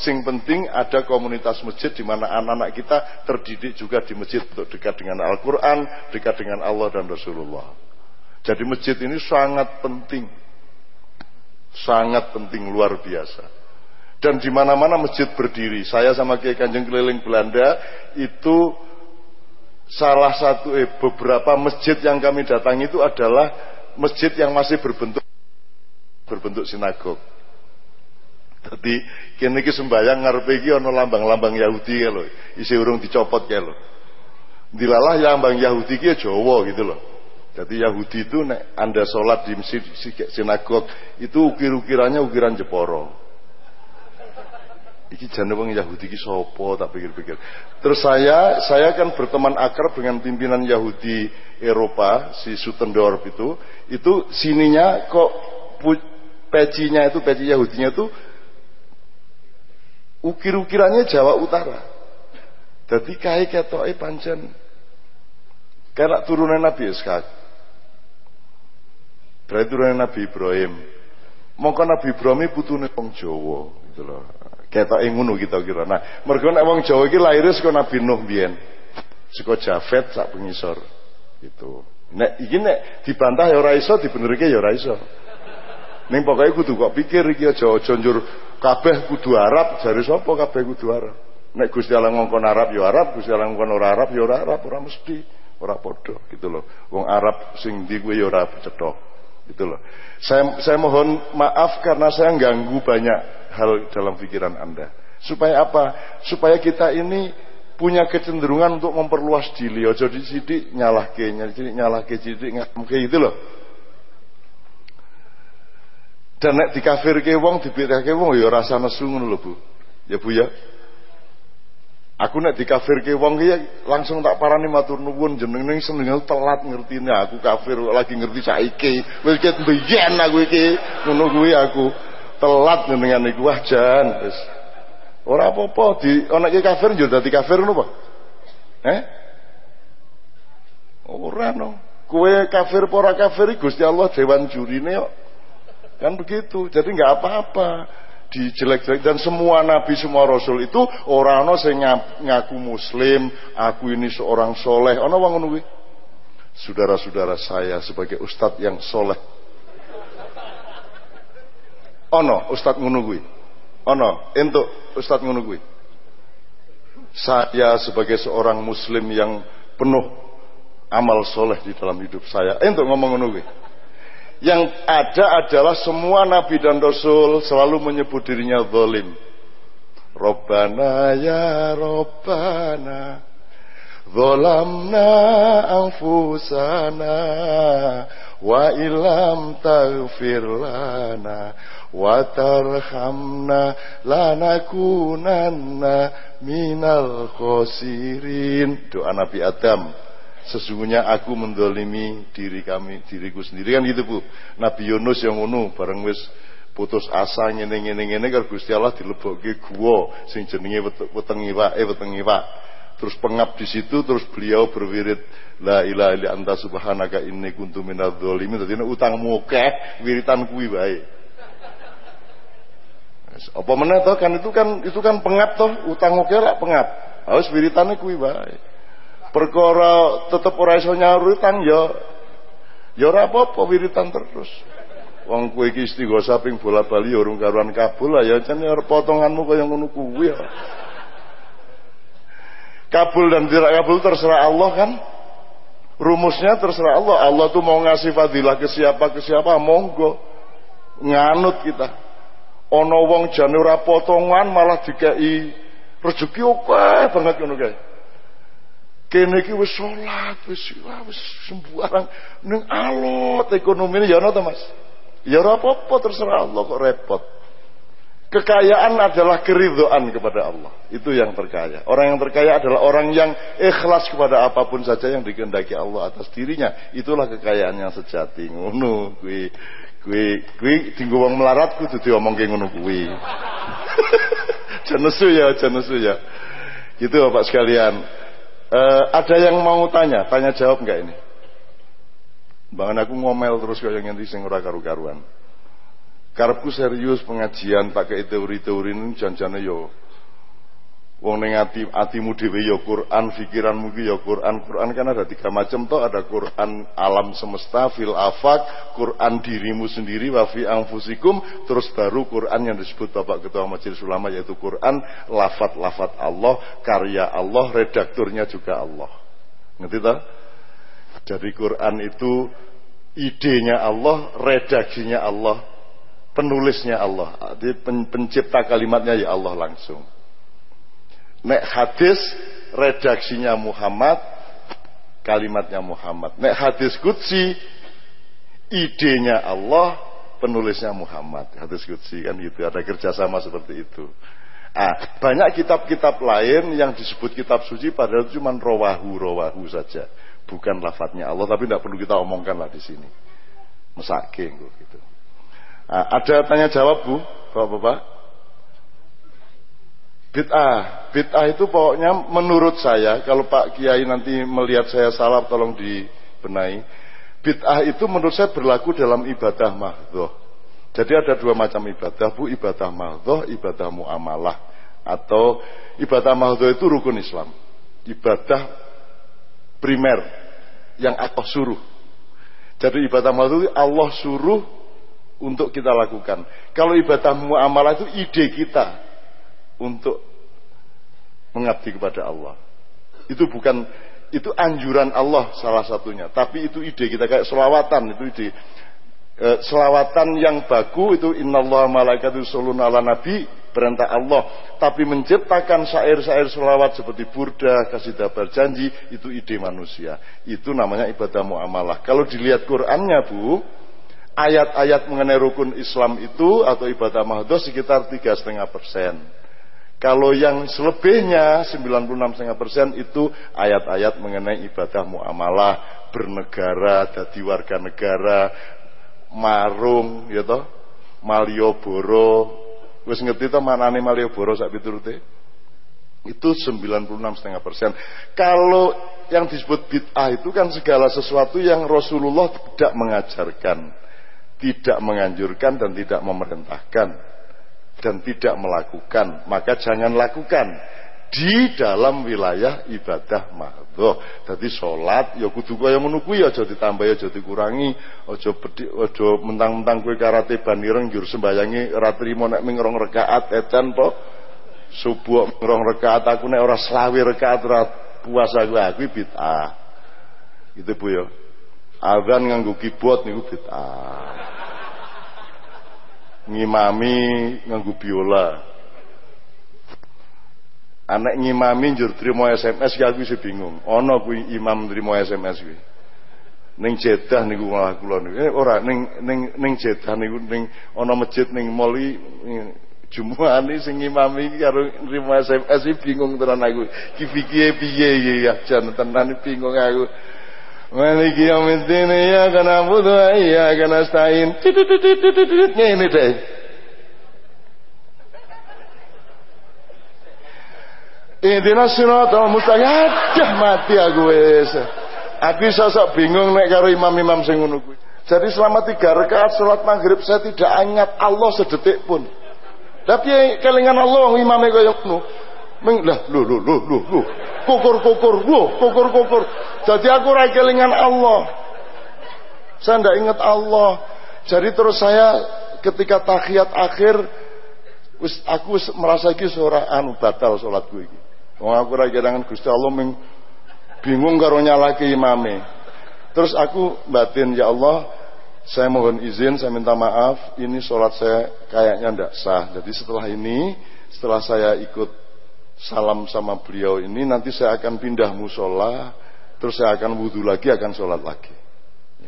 Sing penting ada komunitas masjid di mana anak-anak kita terdidik juga di masjid untuk dekat dengan Al-Quran, dekat dengan Allah dan Rasulullah. Jadi masjid ini sangat penting. Sangat penting luar biasa. Dan di mana-mana masjid berdiri. Saya sama Kiai Kanjeng keliling Belanda itu salah satu eh, beberapa masjid yang kami datangi itu adalah masjid yang masih berbentuk berbentuk sinagog. Jadi kini ki sembayang ngarepe iki ana lambang-lambang Yahudi ya lho, isi urung dicopot ya lho. Dilalah lambang Yahudi ki ya Jawa gitu loh. Jadi Yahudi itu nek Anda sholat di masjid sinagog itu ukir-ukirannya ukiran Jeporo. Iki jane wong Yahudi ki sopo tak pikir-pikir. Terus saya saya kan berteman akrab dengan pimpinan Yahudi Eropa si Sutendorf itu, itu sininya kok pecinya itu peci Yahudinya itu ukir-ukirannya Jawa Utara. Jadi kai ketoke pancen kena turunan Nabi Ishak. Berarti turunan Nabi Ibrahim. Mongko Nabi Ibrahim putune wong Jawa gitu loh. Ketoke ngono kita kira. Nah, mergo nek wong Jawa iki lahir saka Nabi Nuh biyen. Saka Jafet sak pengisor. Itu. Nek iki nek dibantah ya ora iso, dibenerke ya ora iso. Ning pokoke kudu kok pikir iki aja aja njur kabeh kudu Arab, jare sapa kabeh kudu Arab. Nek Gusti Allah ngongkon Arab ya Arab, Gusti Allah ngongkon ora Arab ya ora Arab, ora mesti, ora padha gitu loh. Wong Arab sing ndi kuwi ya ora cetha. Gitu loh. Saya saya mohon maaf karena saya ganggu banyak hal dalam pikiran Anda. Supaya apa? Supaya kita ini punya kecenderungan untuk memperluas diri. Ojo di sidik nyalah ke, nyalah ke sidik ngamke gitu loh. Dan nek dikafirke wong dibedake wong ya rasa nesu ngono lho Bu. Ya Bu ya. Aku nek dikafirke wong ya langsung tak parani matur nuwun jenenge seneng telat ngertine aku kafir lagi ngerti saiki. Wis ket mbiyen aku iki ngono kuwi aku. Telat jenengan iku wah jan wis. Ora apa-apa di ana iki kafir yo dadi kafir ngono. Eh? Ora no. Kue kafir pora kafir Gusti Allah dewan jurine kok. Kan begitu. Jadi nggak apa-apa dijelek-jelek dan semua nabi semua rasul itu orang no saya ngaku muslim, aku ini seorang soleh. Ono wong ngono Saudara-saudara saya sebagai ustadz yang soleh. Ono ustadz ngono. Ono entuk ustadz ngono. Saya sebagai seorang muslim yang penuh amal soleh di dalam hidup saya. Entuk ngomong ngono. Yang ada adalah semua nabi dan rasul selalu menyebut dirinya zalim. Robbana ya Robbana Zolamna anfusana Wa ilam taghfir lana Wa tarhamna Lanakunanna Minal khosirin Doa Nabi Adam Sesungguhnya aku mendolimi diri kami, diriku sendiri kan gitu bu. Nabi Yunus yang ngono bareng wis putus asa ngene ngene ngene karo Gusti Allah dilebokke gua sing jenenge weteng iwak eh weteng iwak. Terus pengap di situ terus beliau berwirid la ilaha illa anta subhanaka inni kuntu minadz dzalimin. Dadi utangmu akeh wiritan kuwi wae. Apa meneh to kan itu kan itu kan pengap toh utang oke lah pengap. Harus wiritane kuwi wae perkara tetep ora iso nyawuritan ya. Ya ora apa-apa wiritan terus. Wong kowe iki istighosa ping bola-bali ya urung karuan kabul lah ya. Arep potonganmu kaya ngono kuwi ya. Kabul dan tidak kabul terserah Allah kan? Rumusnya terserah Allah. Allah tuh mau ngasih fadilah ke siapa ke siapa monggo. Nganut kita. Ono wong jane ora potongan malah dikei rezeki oke banget ngono kae kene iki wis salat wis wis sembarang ning alot ekonomine ya ana Mas ya ora apa-apa terserah Allah kok repot Kekayaan adalah keridhaan kepada Allah. Itu yang terkaya. Orang yang terkaya adalah orang yang ikhlas kepada apa pun saja yang dikehendaki Allah atas dirinya. Itulah kekayaan yang sejati. Ngono kuwi kuwi kuwi dinggo wong melarat kudu diomongke ngono kuwi. Jenesu ya, jenesu ya. Gitu Bapak sekalian. Uh, ada yang mau tanya, tanya jawab enggak ini? Bangun aku ngomel terus kayak yang sing ora karu-karuan. Karepku serius pengajian pakai teori-teori ini janjane yo Wong ning ati atimu dhewe ya Quran, pikiranmu ki ya Quran. Quran kan ada tiga macam toh, ada Quran alam semesta, fil afak, Quran dirimu sendiri, wa fi anfusikum, terus baru Quran yang disebut Bapak Ketua Majelis Ulama yaitu Quran lafat-lafat Allah, karya Allah, redakturnya juga Allah. Ngerti toh? Jadi Quran itu idenya Allah, redaksinya Allah, penulisnya Allah. Jadi pencipta kalimatnya ya Allah langsung. Nek hadis redaksinya Muhammad, kalimatnya Muhammad. Nek hadis kutsi, idenya Allah, penulisnya Muhammad. Hadis kutsi kan itu ada kerjasama seperti itu. Ah, banyak kitab-kitab lain yang disebut kitab suci padahal cuma rawahu rawahu saja, bukan lafadznya Allah. Tapi tidak perlu kita omongkan lah di sini. Mesake gitu. Ah, ada tanya jawab bu, bapak-bapak? Bid'ah, bid'ah itu pokoknya menurut saya kalau Pak Kiai nanti melihat saya salah tolong dibenahi. Bid'ah itu menurut saya berlaku dalam ibadah mahdoh. Jadi ada dua macam ibadah, bu ibadah mahdoh, ibadah muamalah atau ibadah mahdoh itu rukun Islam. Ibadah primer yang Allah suruh. Jadi ibadah mahdoh itu Allah suruh untuk kita lakukan. Kalau ibadah muamalah itu ide kita, untuk mengabdi kepada Allah. Itu bukan itu anjuran Allah salah satunya, tapi itu ide kita kayak selawatan itu ide. E, selawatan yang baku itu innallaha malaikatu yusholluna ala nabi perintah Allah. Tapi menciptakan syair-syair selawat seperti burda kasih dabar janji itu ide manusia. Itu namanya ibadah muamalah. Kalau dilihat Qurannya bu ayat-ayat mengenai rukun Islam itu atau ibadah mahdoh sekitar tiga setengah persen kalau yang selebihnya 96,5% itu ayat-ayat mengenai ibadah muamalah, bernegara, jadi warga negara, marung, ya toh, Malioboro. Wis ngerti to manane Malioboro sak piturute? Itu 96,5%. Kalau yang disebut bid'ah itu kan segala sesuatu yang Rasulullah tidak mengajarkan, tidak menganjurkan dan tidak memerintahkan dan tidak melakukan, maka jangan lakukan di dalam wilayah ibadah mahdhah. Dadi salat ya kudu kaya ngono kuwi aja ditambah aja dikurangi, aja aja mentang-mentang kowe karate banireng njur sembayangi ora trimo nek ming rong rakaat edan po. Subuh rong rakaat aku nek ora selawi rakaat ora puasa gue aku bid'ah. Gitu Bu ya. Azan nganggo keyboard niku bid'ah ngimami nganggu biola. Anak ngimami njur trimo SMS ki aku isih bingung. Ana kuwi imam trimo SMS kuwi. Ning Jeddah niku malah kula niku. Eh, ora ning ning ning Jeddah niku ning ana masjid ning mall Jumat ini sing ngimami karo nrimo SMS iki bingung tenan aku. Ki piye piye ya jan tenan bingung aku Maliki yaumiddin iyyaka na'budu wa iyyaka nasta'in. Ngene deh. Intina siratal mustaqim. Aduh mati aku wis. Aku sosok bingung nek karo imam-imam sing ngono kuwi. Jadi selama tiga rakaat sholat maghrib saya tidak ingat Allah sedetik pun. Tapi kelingan Allah imamnya kaya ngono. Meng lah lu lu lu lu lu kukur-kukur, lu kukur-kukur. Jadi aku ora kelingan Allah. Saya ndak ingat Allah. Jadi terus saya ketika tahiyat akhir aku merasa iki ora anu batal salatku iki. Wong aku ora kelingan Gusti Allah ming bingung karo nyalake imame. Terus aku batin ya Allah, saya mohon izin, saya minta maaf, ini sholat saya kayaknya ndak sah. Jadi setelah ini, setelah saya ikut salam sama beliau ini nanti saya akan pindah musola terus saya akan wudhu lagi akan sholat lagi.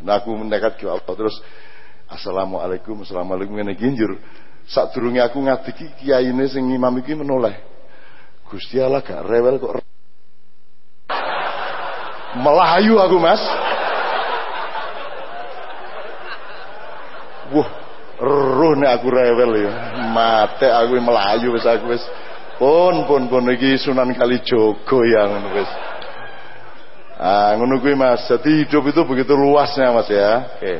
Nah aku mendekat ke Allah terus assalamualaikum assalamualaikum. Ini ginjur saat durungnya aku ngadiki kiai ini sing imam iki menoleh. Gusti Allah gak rewel kok. Melayu aku mas. Wah roh aku rewel ya. Mate aku melayu wis aku wis pun pun pun iki Sunan Kalijogo yang wis. Ah ngono kuwi Mas. Jadi hidup itu begitu luasnya Mas ya. Oke.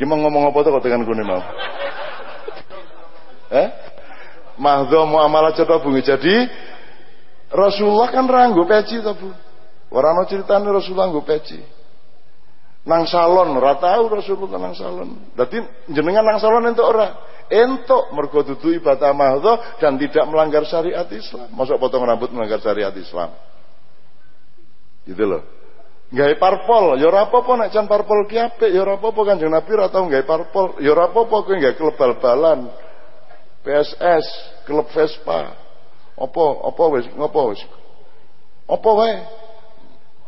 Kita mau ngomong apa tuh kok dengan gue mau? Eh? Mahdo muamalah cetha bungi. Jadi Rasulullah kan ranggo peci to, Bu. Ora ana critane Rasulullah nggo peci. Nang salon ora tau Rasulullah nang salon. Dadi jenengan nang salon entuk ora? Entuk mergo dudu ibadah mahdho dan tidak melanggar syariat Islam. Masuk potong rambut melanggar syariat Islam. Gitu loh. Gawe parpol, ya ora apa-apa nek jan parpol ki apik, ya ora apa-apa Kanjeng Nabi ora tau gawe parpol, ya ora apa-apa kowe gawe klub bal-balan. PSS, klub Vespa. Apa apa wis ngopo wis? Apa wae?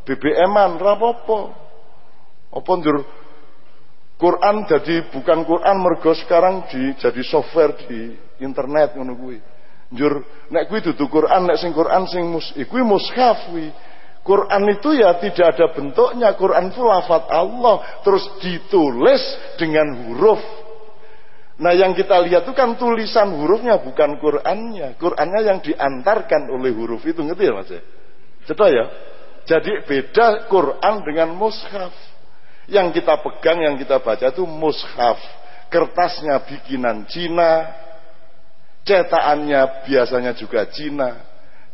BBM-an ora apa-apa. Apa ndur Quran jadi bukan Quran mergo sekarang di jadi software di internet ngono kuwi. Njur nek kuwi dudu Quran nek sing Quran sing mus kuwi mushaf kuwi. Quran itu ya tidak ada bentuknya. Quran itu lafat Allah terus ditulis dengan huruf. Nah yang kita lihat itu kan tulisan hurufnya bukan Qurannya. Qurannya yang diantarkan oleh huruf itu ngerti ya mas? Cetak ya? Jadi beda Quran dengan mushaf. Yang kita pegang, yang kita baca itu mushaf. Kertasnya bikinan Cina. Cetakannya biasanya juga Cina.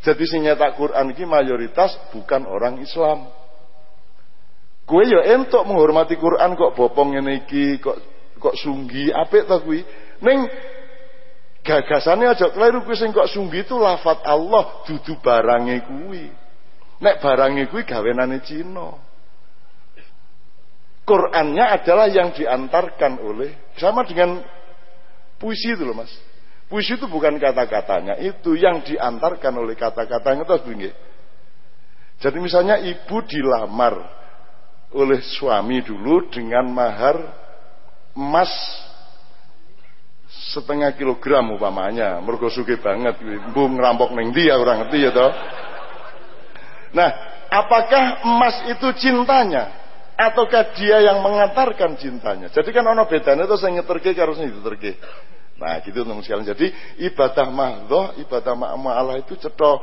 Jadi si nyetak Quran ini mayoritas bukan orang Islam. Kue ya entok menghormati Quran kok bopong ini iki, kok kok sunggi apik ta kuwi. Ning gagasannya aja keliru kuwi sing kok sunggi itu lafat Allah dudu barange kuwi. Nek barangnya kuwi gawenane Cina. Qurannya adalah yang diantarkan oleh sama dengan puisi itu loh mas. Puisi itu bukan kata-katanya, itu yang diantarkan oleh kata-katanya itu begini. Jadi misalnya ibu dilamar oleh suami dulu dengan mahar emas setengah kilogram umpamanya, mergo suge banget, bu ngerampok neng dia orang ngerti ya toh. Nah, apakah emas itu cintanya? Ataukah dia yang mengantarkan cintanya? Jadi kan ono bedanya itu saya nyeterke karo sing diterke. Nah, gitu teman sekalian. Jadi ibadah mahdoh, ibadah ma'amalah itu cetok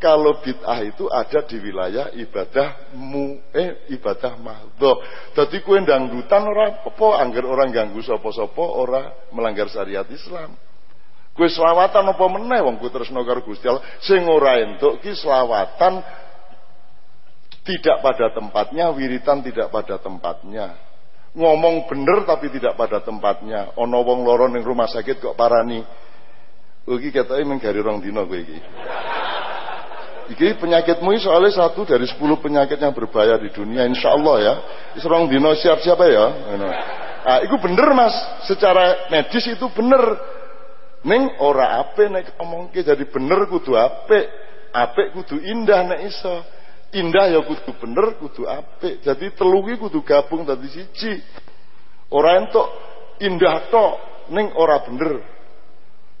kalau bid'ah itu ada di wilayah ibadah mu eh ibadah mahdoh. Jadi kue dangdutan orang apa angger orang ganggu sopo-sopo orang melanggar syariat Islam. Kue selawatan apa meneh wong kue terus karo Gusti Allah sing ora entuk selawatan tidak pada tempatnya, wiritan tidak pada tempatnya. Ngomong bener tapi tidak pada tempatnya. Ono wong loro ning rumah sakit kok parani. Iki ketoke menggari rong dina kowe iki. Iki penyakitmu soalnya satu dari sepuluh penyakit yang berbahaya di dunia insya Allah ya. Serong dino siap-siap ya. Ah, itu bener mas. Secara medis itu bener. Neng ora ape nek ngomong jadi bener kudu ape. Ape kudu indah nek iso indah ya kudu bener kudu apik. Jadi telugi kudu gabung tadi siji. Ora entuk indah tok ning ora bener.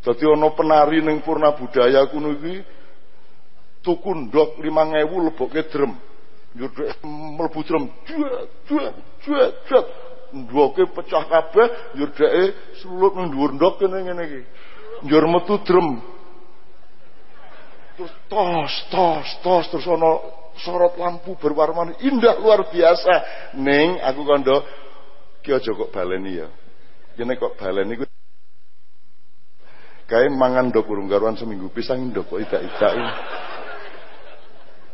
Jadi ana penari ning purna budaya kuno iki tuku ndok 5000 lebokke drem. Njuduk mlebu drem juat juat juat juat ndoke pecah kabeh njudake sulut nang dhuwur ndok kene ngene iki. Metu drem. Terus tos tos tos terus ana sorot lampu berwarna indah luar biasa. Neng aku kondo ki aja kok baleni ya. Kene kok baleni ku kae mangan ndok urung karuan seminggu pisang ndok kok idak-idak.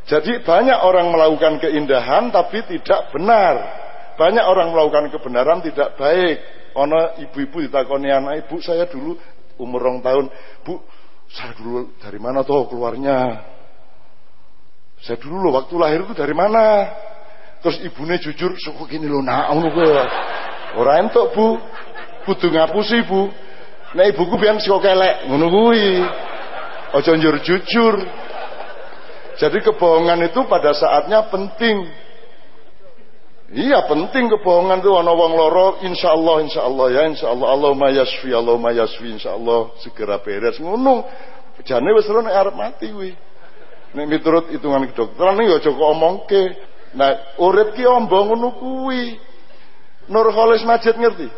Jadi banyak orang melakukan keindahan tapi tidak benar. Banyak orang melakukan kebenaran tidak baik. Ono ibu-ibu ditakoni anak ibu saya dulu umur rong tahun, bu saya dulu dari mana tuh keluarnya? Saya dulu loh waktu lahir itu dari mana? Terus ibunya jujur, suku gini loh, nah, gue. Orang entuk bu, kudu ngapusi bu. Nah ibuku biar sih kelek, ngono kuwi. Ojo jujur. Jadi kebohongan itu pada saatnya penting. Iya penting kebohongan itu ana wong loro insyaallah insyaallah ya insyaallah Allahumma yasfi Allahumma yasfi insyaallah segera beres ngono. Jane wis ora arep mati kuwi. Nek miturut hitungan kedokteran ya aja kok omongke. Nah, urip ki ombo ngono kuwi. Nurholis Majid ngerti?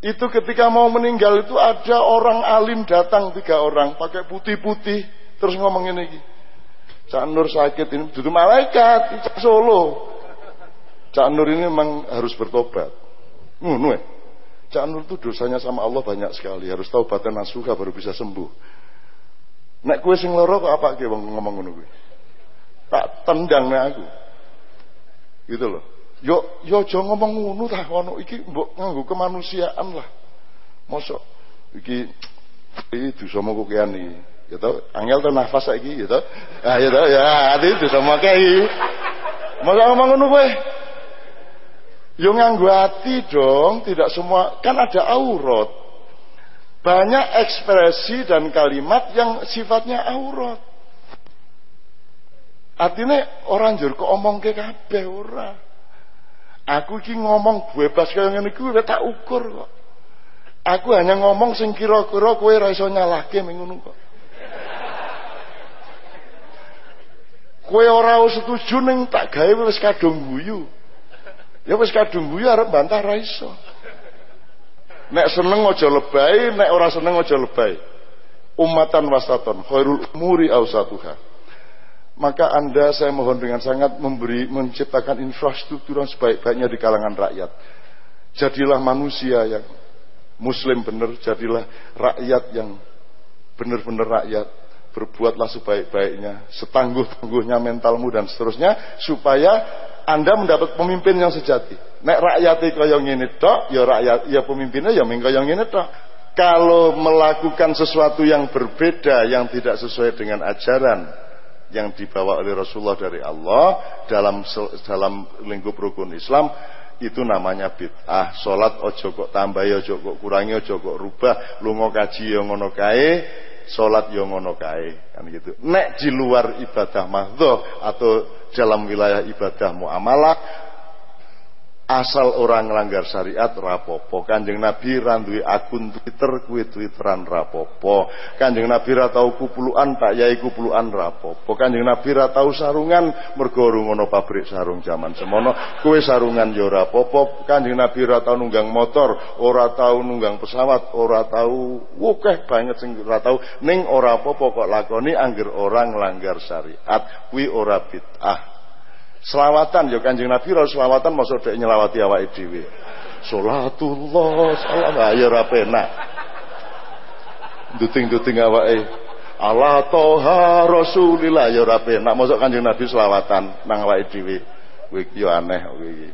Itu ketika mau meninggal itu ada orang alim datang tiga orang pakai putih-putih terus ngomong ini. Cak Nur sakit ini duduk malaikat Cak Solo. Cak Nur ini memang harus bertobat. Ngono ya. Cak Nur itu dosanya sama Allah banyak sekali. Harus tahu batin nasuha baru bisa sembuh. Nek kue sing loro kok apa ke ngomong ngono kuwi? Tak tendang nek aku. Gitu loh. Yo yo aja ngomong ngono ta ngono iki mbok nganggo kemanusiaan lah. Mosok iki iki dosa mau kokean iki. Ya tau, angel tuh nafas saiki ya tau. Ah ya tau ya ati dosa mau kei. Mosok ngomong ngono kowe. Yo nganggo hati dong, tidak semua kan ada aurat. Banyak ekspresi dan kalimat yang sifatnya aurat. Artinya orang jur kok omong ke kabeh ora. Aku ki ngomong bebas kaya ngene iki tak ukur kok. Aku hanya ngomong sing kira-kira kowe ora iso nyalahke ngono kok. Kowe ora setuju ning tak gawe wis kadung guyu. Ya wis kadung guyu arep bantah ra iso. Nek seneng aja lebay, nek ora seneng aja lebay. Umatan wasaton, khairul umuri awsatuha. Maka Anda saya mohon dengan sangat memberi menciptakan infrastruktur yang sebaik-baiknya di kalangan rakyat. Jadilah manusia yang muslim benar, jadilah rakyat yang benar-benar rakyat berbuatlah sebaik-baiknya, setangguh-tangguhnya mentalmu dan seterusnya supaya Anda mendapat pemimpin yang sejati. Nek rakyat kaya ngene tok, ya rakyat ya pemimpinnya ya ming kaya ngene tok. Kalau melakukan sesuatu yang berbeda yang tidak sesuai dengan ajaran yang dibawa oleh Rasulullah dari Allah dalam dalam lingkup rukun Islam itu namanya bid'ah. Salat ojo kok tambah ojo kok kurangi ojo kok rubah, lunga kaji yang ngono kae, sholat yo ngono kae kan gitu. Nek di luar ibadah mahdoh atau dalam wilayah ibadah muamalah asal orang langgar syariat rapopo. Kanjeng nabi randui akun twitter kue twitteran rapopo. Kanjeng nabi ratau kupuluan tak yai kupuluan rapopo. Kanjeng nabi ratau sarungan mergorung ono pabrik sarung zaman semono. Kue sarungan yo rapopo. Kanjeng nabi ratau nunggang motor ora tau nunggang pesawat ora tau wukeh banget sing ora tau. Ning ora apa kok lakoni angger orang langgar syariat kue ora bid'ah Selawatan ya Kanjeng Nabi ora selawatan masuk dek nyelawati awake dhewe. Salatullah salam ya ora penak. Duting-duting awake. Allah toha Rasulillah ya ora penak masuk Kanjeng Nabi selawatan nang awake dhewe. Kowe iki aneh kowe iki.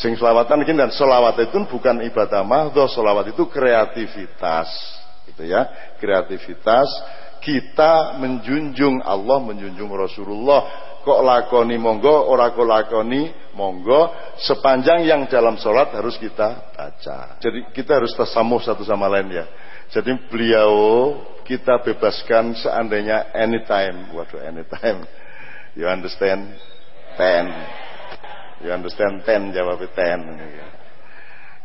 Sing selawatan iki dan selawat itu bukan ibadah mahdhah, selawat itu kreativitas. Gitu ya, kreativitas kita menjunjung Allah, menjunjung Rasulullah kok lakoni monggo ora kok lakoni monggo. Sepanjang yang dalam sholat harus kita baca. Jadi kita harus tersamuh satu sama lain ya. Jadi beliau kita bebaskan seandainya anytime. Waduh anytime. You understand? Ten. You understand ten? Jawab ten.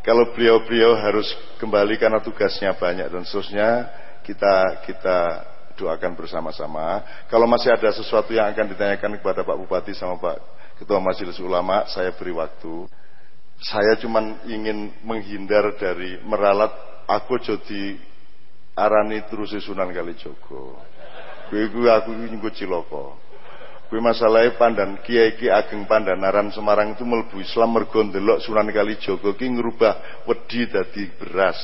Kalau beliau-beliau harus kembali karena tugasnya banyak dan seterusnya kita kita doakan bersama-sama. Kalau masih ada sesuatu yang akan ditanyakan kepada Pak Bupati sama Pak Ketua Majelis Ulama, saya beri waktu. Saya cuma ingin menghindar dari meralat aku jadi arani terus Sunan Kalijogo. Kuwi aku nyinggo ciloko. Kuwi masalahnya pandan kiai ki ageng pandanaran Semarang itu melbu Islam mergo ndelok Sunan Kalijogo ki ngrubah wedi dadi beras.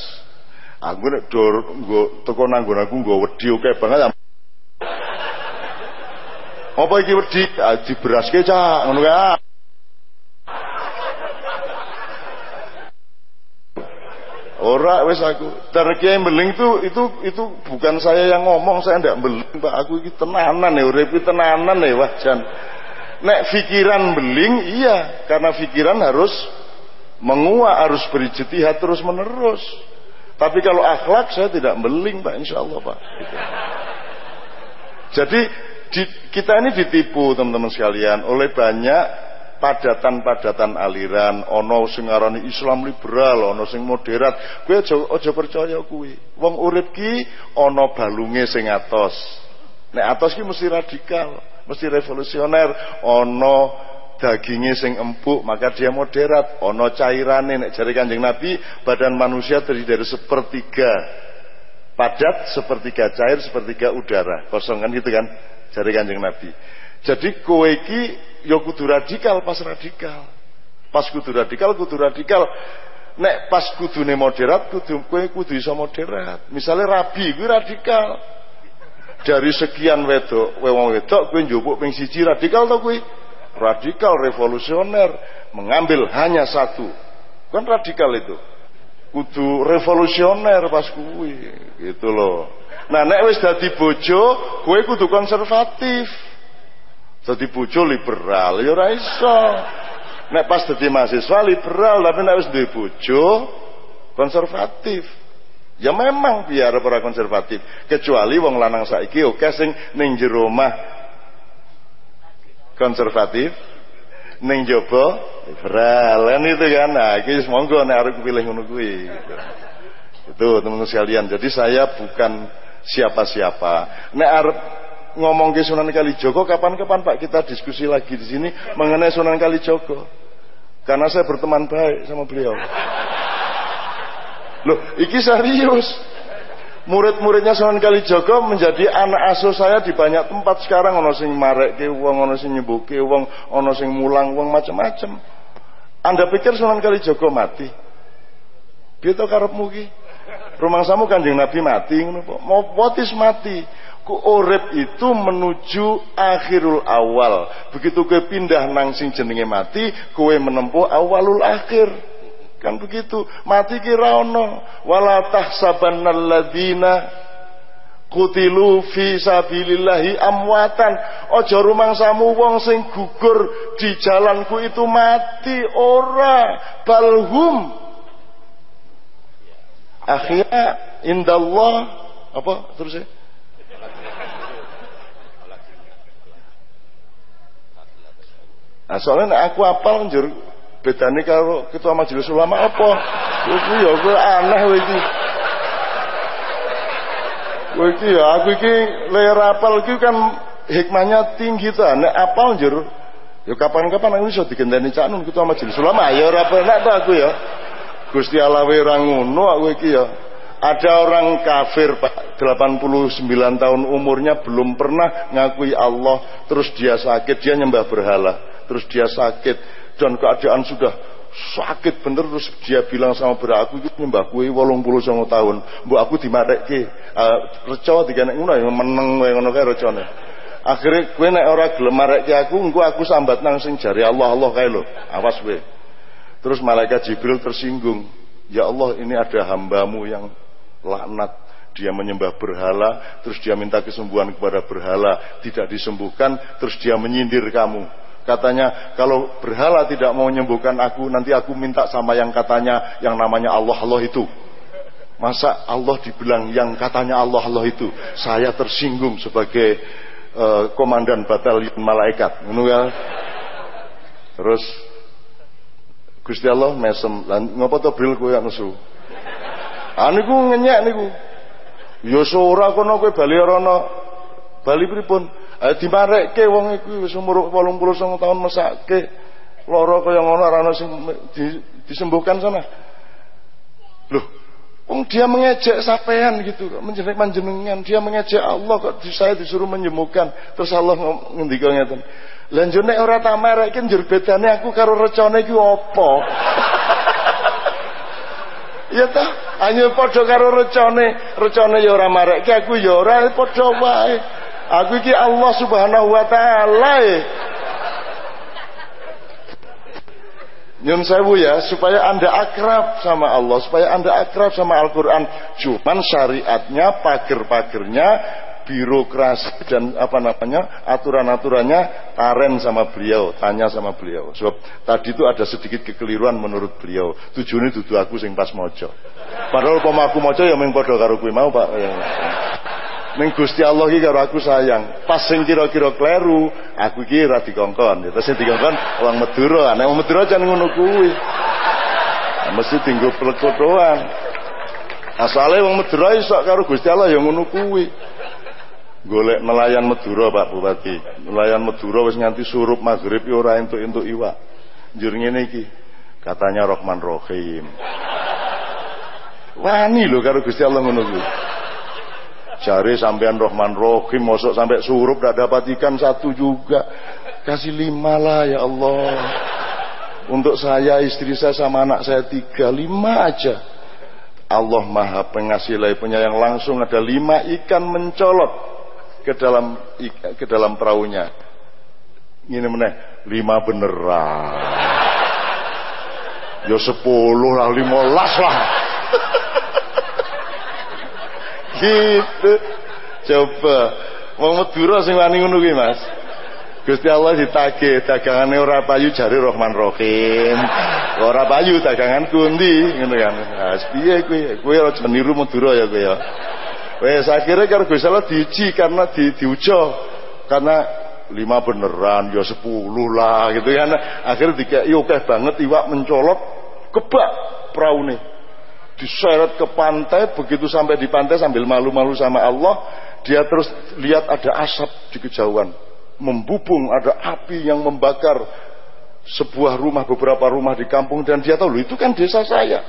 Aku nek dor nggo teko nang aku nggo wedi oke banget. Apa iki wedi? Ah, diberaske cak ngono kae. Ora wis aku. Dar kiai beling itu itu itu bukan saya yang ngomong, saya ndak beling, Pak. Aku iki tenanan ya, urip tenanan ya wajan. Nek pikiran beling iya, karena pikiran harus menguak, harus berijtihad terus menerus. Tapi kalau akhlak saya tidak beling Pak. Insya Allah Pak. Jadi di, kita ini ditipu teman-teman sekalian oleh banyak padatan-padatan aliran. Ono sing Islam liberal ono sing moderat. Kowe aja percaya kuwi. Wong urip ki ono balunge sing atos. Nek atos ki mesti radikal mesti revolusioner. Ono dagingnya sing empuk maka dia moderat. Ono cairane nek jari kanjeng nabi badan manusia terdiri dari sepertiga padat sepertiga cair sepertiga udara. Kosong kan gitu kan jari kanjeng nabi. Jadi kowe iki ya kudu radikal pas radikal. Pas kudu radikal kudu radikal. Nek pas kudune moderat kudu kowe kudu iso moderat. Misalnya rabi kuwi radikal. Dari sekian wedok wong wedok kowe njupuk ping siji radikal to kuwi radikal revolusioner mengambil hanya satu. Kan radikal itu. Kudu revolusioner pas kuwi gitu loh. Nah nek wis dadi bojo kowe kudu konservatif. Dadi bojo liberal ya ora iso. Nek pas dadi mahasiswa liberal tapi nek wis duwe bojo konservatif. Ya memang biar para konservatif kecuali wong lanang saiki oke sing ning jero omah konservatif ning jaba liberal kan itu kan nah iki monggo nek arep pilih ngono kuwi gitu. itu teman-teman sekalian jadi saya bukan siapa-siapa nek arep ngomong ke Sunan Kalijogo kapan-kapan Pak kita diskusi lagi di sini mengenai Sunan Kalijogo. Karena saya berteman baik sama beliau. Loh, iki serius. Murid-muridnya Sunan Kalijogo menjadi anak asuh saya di banyak tempat sekarang ono sing marek ke wong, ono sing nyembuhke wong, ono sing mulang wong macam-macam. Anda pikir Sunan Kalijogo mati? Gitu karepmu ki? Rumah samu kanjeng Nabi mati Mau potis mati ku urip itu menuju akhirul awal. Begitu kowe pindah nang sing jenenge mati, kowe menempuh awalul akhir. Kan begitu. Mati kira ono. Wala tahsabannal ladzina kutilu fi sabilillahi amwatan. Aja rumangsamu wong sing gugur di jalanku itu mati ora balhum akhirnya indallah apa terus ya Nah, soalnya aku apal njur bedane karo ketua majelis ulama apa? Iku ya kowe aneh. Kowe iki ya aku iki ler apal iki kan hikmahnya tinggi ta. Nek apal njur ya kapan-kapan aku iso digenteni cak nun ketua majelis ulama ya ora penak ta aku ya. Gusti Allah ora ngono aku iki ya. Ada orang kafir Pak 89 tahun umurnya belum pernah ngakui Allah terus dia sakit dia nyembah berhala terus dia sakit dan keadaan sudah sakit bener terus dia bilang sama beraku itu nyembah kue wolong puluh sama tahun. Bu aku dimarek ke uh, reco tiga nek ngono meneng wae ngono kae recone akhirnya kue nek ora gelem marek ke aku engko aku sambat nang sing jari Allah Allah kae lo awas kue terus malaikat Jibril tersinggung. Ya Allah ini ada hambamu yang laknat. Dia menyembah berhala terus dia minta kesembuhan kepada berhala. Tidak disembuhkan terus dia menyindir kamu Katanya kalau berhala tidak mau menyembuhkan aku, nanti aku minta sama yang katanya yang namanya Allah Allah itu. Masa Allah dibilang yang katanya Allah Allah itu? Saya tersinggung sebagai uh, komandan batalion malaikat. Ya. Terus Gusti Allah mesem lan ngopo to bril kowe nesu? Ah niku ngenyek niku. Ya ora kono kowe bali rono. Bali pripun? Eh dimarekke wong iku wis umur 89 tahun mesake. Lara kaya ngono ora ana sing di, disembuhkan sana. Loh, Wong dia mengejek sampean gitu, menjelek panjenengan, dia mengejek Allah kok saya disuruh menyembuhkan. Terus Allah ngendika ngeten. Lah nek ora tak marekke njur aku karo recone iki apa? ya ta, hanya padha karo recone, recone ya ora marekke aku ya ora padha wae. Aku iki Allah Subhanahu wa taala. Eh. Nyun sewu ya, supaya Anda akrab sama Allah, supaya Anda akrab sama Al-Qur'an. Cuman syariatnya, pager-pagernya, birokrasi dan apa namanya aturan-aturannya taren sama beliau tanya sama beliau sebab tadi itu ada sedikit kekeliruan menurut beliau tujuannya dudu aku sing pas mojo padahal pemaku mojo ya meng padha karo kuwi mau Pak ya. Ning Gusti Allah iki karo aku sayang. Pas sing kira-kira kleru, aku iki ora dikongkon. Ya sing dikongkon wong Madura. Nek wong Madura jan ngono kuwi. Nah, mesti tinggal plekot doang. Asale wong Madura iso karo Gusti Allah ya ngono kuwi. Golek nelayan Madura Pak Bupati. Nelayan Madura wis nganti surup maghrib ya ora entuk-entuk iwak. Njur ngene iki. Katanya Rahman Rahim. Wani lho karo Gusti Allah ngono kuwi. Cari sampean Rohman Rohim Masuk sampai surup tidak dapat ikan satu juga Kasih lima lah ya Allah Untuk saya, istri saya sama anak saya tiga, lima aja. Allah maha pengasih lagi penyayang langsung ada lima ikan mencolot ke dalam ke dalam perahunya. Ini meneh lima beneran. Ya sepuluh lah, lima las lah. Gitu. Coba. Mau Madura sing wani ngono kuwi, Mas. Gusti Allah ditagih dagangane ora payu jari Rahman Rahim. Ora payu dagangan kundi ngono kan. Nah, piye kuwi? Kuwi aja niru Madura ya kuwi ya. Wes akhirnya karo Gusti Allah diuji karena di, diujo karena lima beneran ya sepuluh lah gitu kan. Akhirnya dikei oke banget iwak mencolot kebak perahu nih diseret ke pantai begitu sampai di pantai sambil malu-malu sama Allah dia terus lihat ada asap di kejauhan membubung, ada api yang membakar sebuah rumah, beberapa rumah di kampung dan dia tahu, itu kan desa saya.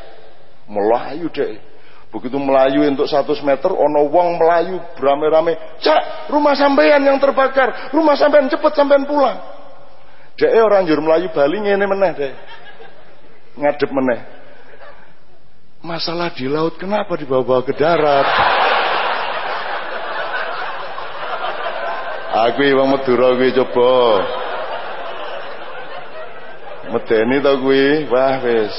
Melayu deh. Begitu melayu untuk 100 meter, ono wong melayu berame-rame. Cak, rumah sampean yang terbakar. Rumah sampean cepet sampean pulang. Dek orang jur melayu Bali ngene meneh deh. Ngadep meneh. Masalah di laut kenapa dibawa-bawa ke darat? Aku wong Madura kuwi coba. Medeni to kuwi, wah wis.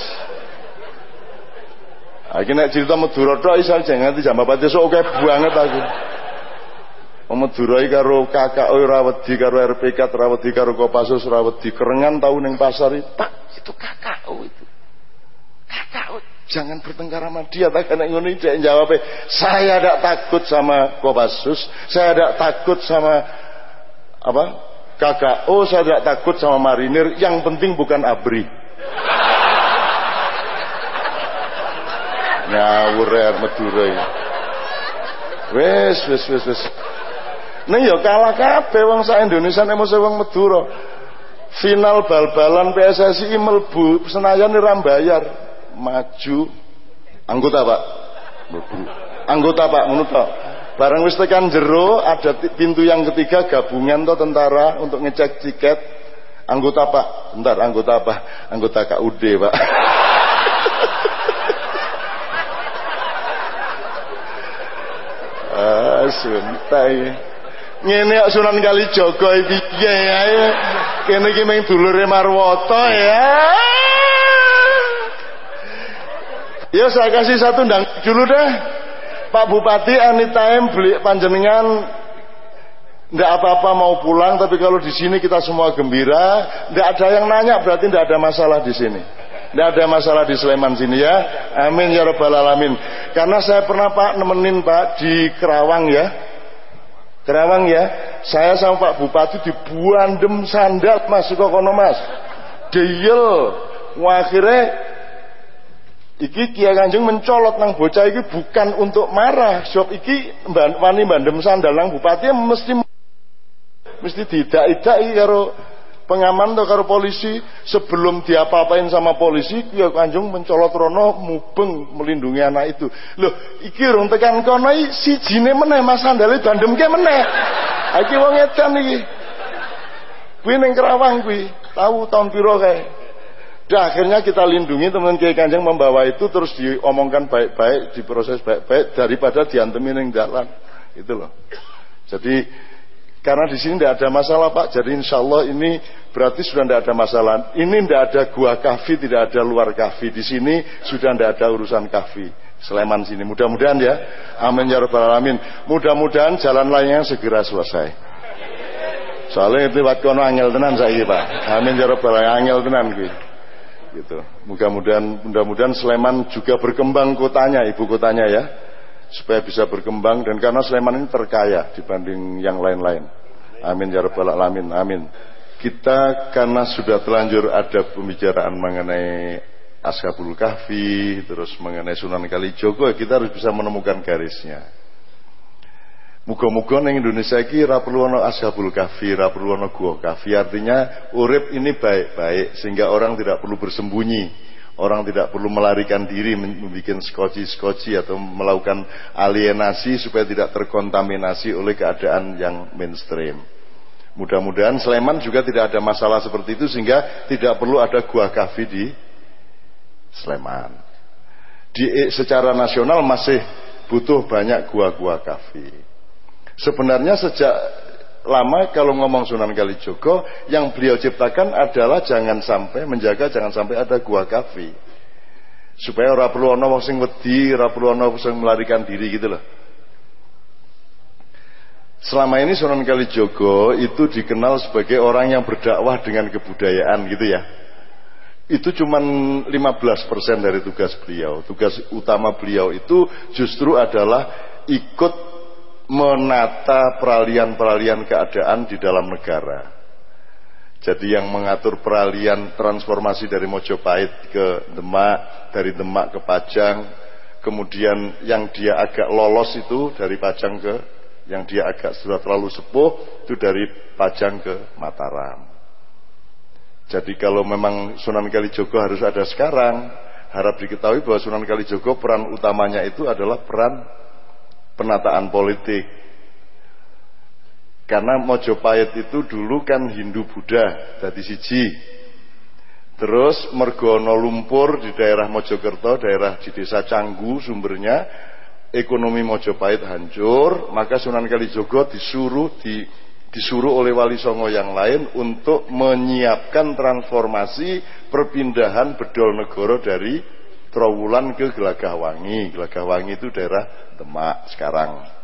Aku nek cerita Madura iso jangan di jambapati sok oke banget aku. Madura karo kakak ora wedi karo RPK ora wedi karo Kopassus ora wedi kerengan tau ning pasar Pak itu kakak itu. Kakak jangan bertengkar sama dia tak kena ngono dia jawab saya tidak takut sama Kopassus saya tidak takut sama apa oh saya tidak takut sama marinir. Yang penting bukan abri. Ngawur ya Madura wes wes wes wes. Nih ya kalah kabeh wong sak Indonesia nek mesti wong Madura. Final bal-balan PSSI melbu Senayan ora bayar maju. Anggota pak. Anggota pak menurut pak barang wis tekan jero ada pintu yang ketiga gabungan tuh tentara untuk ngecek tiket. Anggota pak. Bentar anggota apa anggota KUD pak. Ah suntai ngene kok Sunan Kalijaga iki ya kene iki mung dulure Marwata ya Ya saya kasih satu undang dulu deh. Pak Bupati anytime beli panjenengan ndak apa-apa mau pulang tapi kalau di sini kita semua gembira, ndak ada yang nanya berarti ndak ada masalah di sini. Ndak ada masalah di Sleman sini ya. Amin ya rabbal alamin. Karena saya pernah Pak nemenin Pak di Kerawang ya. Kerawang ya. Saya sama Pak Bupati di Buandem sandal Mas kono Mas. Deyel. Akhirnya Iki Kiai Kanjeng mencolot nang bocah iki bukan untuk marah, sebab iki wani bandem sandal nang bupati mesti mesti tidak-tidak karo pengaman atau karo polisi sebelum dia apain sama polisi Kiai Kanjeng mencolot rono mubeng melindungi anak itu. Loh, iki rung tekan kono si jine meneh Mas sandale bandem ke meneh. Iki wong edan iki. Kuwi ning Kerawang kuwi, tahu tahun piro kae. Dan akhirnya kita lindungi teman Kiai Kanjeng membawa itu terus diomongkan baik-baik, diproses baik-baik daripada diantemin yang jalan. Itu loh. Jadi karena di sini tidak ada masalah Pak. Jadi insya Allah ini berarti sudah tidak ada masalah. Ini tidak ada gua kafi, tidak ada luar kafi. Di sini sudah tidak ada urusan kafi. Sleman sini. Mudah-mudahan ya. Amin ya rabbal alamin. Mudah-mudahan jalan lainnya segera selesai. Soalnya itu waktu angel tenan saya Pak. Amin ya rabbal alamin. Angel tenan gitu gitu. Mudah-mudahan mudah-mudahan Sleman juga berkembang kotanya, ibu kotanya ya. Supaya bisa berkembang dan karena Sleman ini terkaya dibanding yang lain-lain. Amin ya rabbal alamin. Amin. Kita karena sudah telanjur ada pembicaraan mengenai Ashabul Kahfi, terus mengenai Sunan Kalijogo, kita harus bisa menemukan garisnya. Muga-muga ning Indonesia iki ora perlu ana ashabul kahfi, ora perlu ana gua kahfi. Artinya urip ini baik-baik sehingga orang tidak perlu bersembunyi. Orang tidak perlu melarikan diri membuat skoci-skoci atau melakukan alienasi supaya tidak terkontaminasi oleh keadaan yang mainstream. Mudah-mudahan Sleman juga tidak ada masalah seperti itu sehingga tidak perlu ada gua kafi di Sleman. Di secara nasional masih butuh banyak gua-gua kafi. Sebenarnya sejak lama kalau ngomong Sunan Kalijogo yang beliau ciptakan adalah jangan sampai menjaga jangan sampai ada gua kafi. Supaya ora perlu ana wong sing wedi, ora perlu ana sing melarikan diri gitu loh. Selama ini Sunan Kalijogo itu dikenal sebagai orang yang berdakwah dengan kebudayaan gitu ya. Itu cuma 15% dari tugas beliau. Tugas utama beliau itu justru adalah ikut menata peralihan-peralihan keadaan di dalam negara. Jadi yang mengatur peralihan transformasi dari Mojopahit ke Demak, dari Demak ke Pajang, kemudian yang dia agak lolos itu dari Pajang ke yang dia agak sudah terlalu sepuh itu dari Pajang ke Mataram. Jadi kalau memang Sunan Kalijogo harus ada sekarang, harap diketahui bahwa Sunan Kalijogo peran utamanya itu adalah peran penataan politik. Karena Mojopahit itu dulu kan Hindu Buddha, jadi siji. Terus Mergono Lumpur di daerah Mojokerto, daerah di desa Canggu sumbernya, ekonomi Mojopahit hancur, maka Sunan Kalijogo disuruh di, disuruh oleh Wali Songo yang lain untuk menyiapkan transformasi perpindahan bedol negoro dari Trowulan ke Gelagahwangi. Gelagahwangi itu daerah Demak sekarang.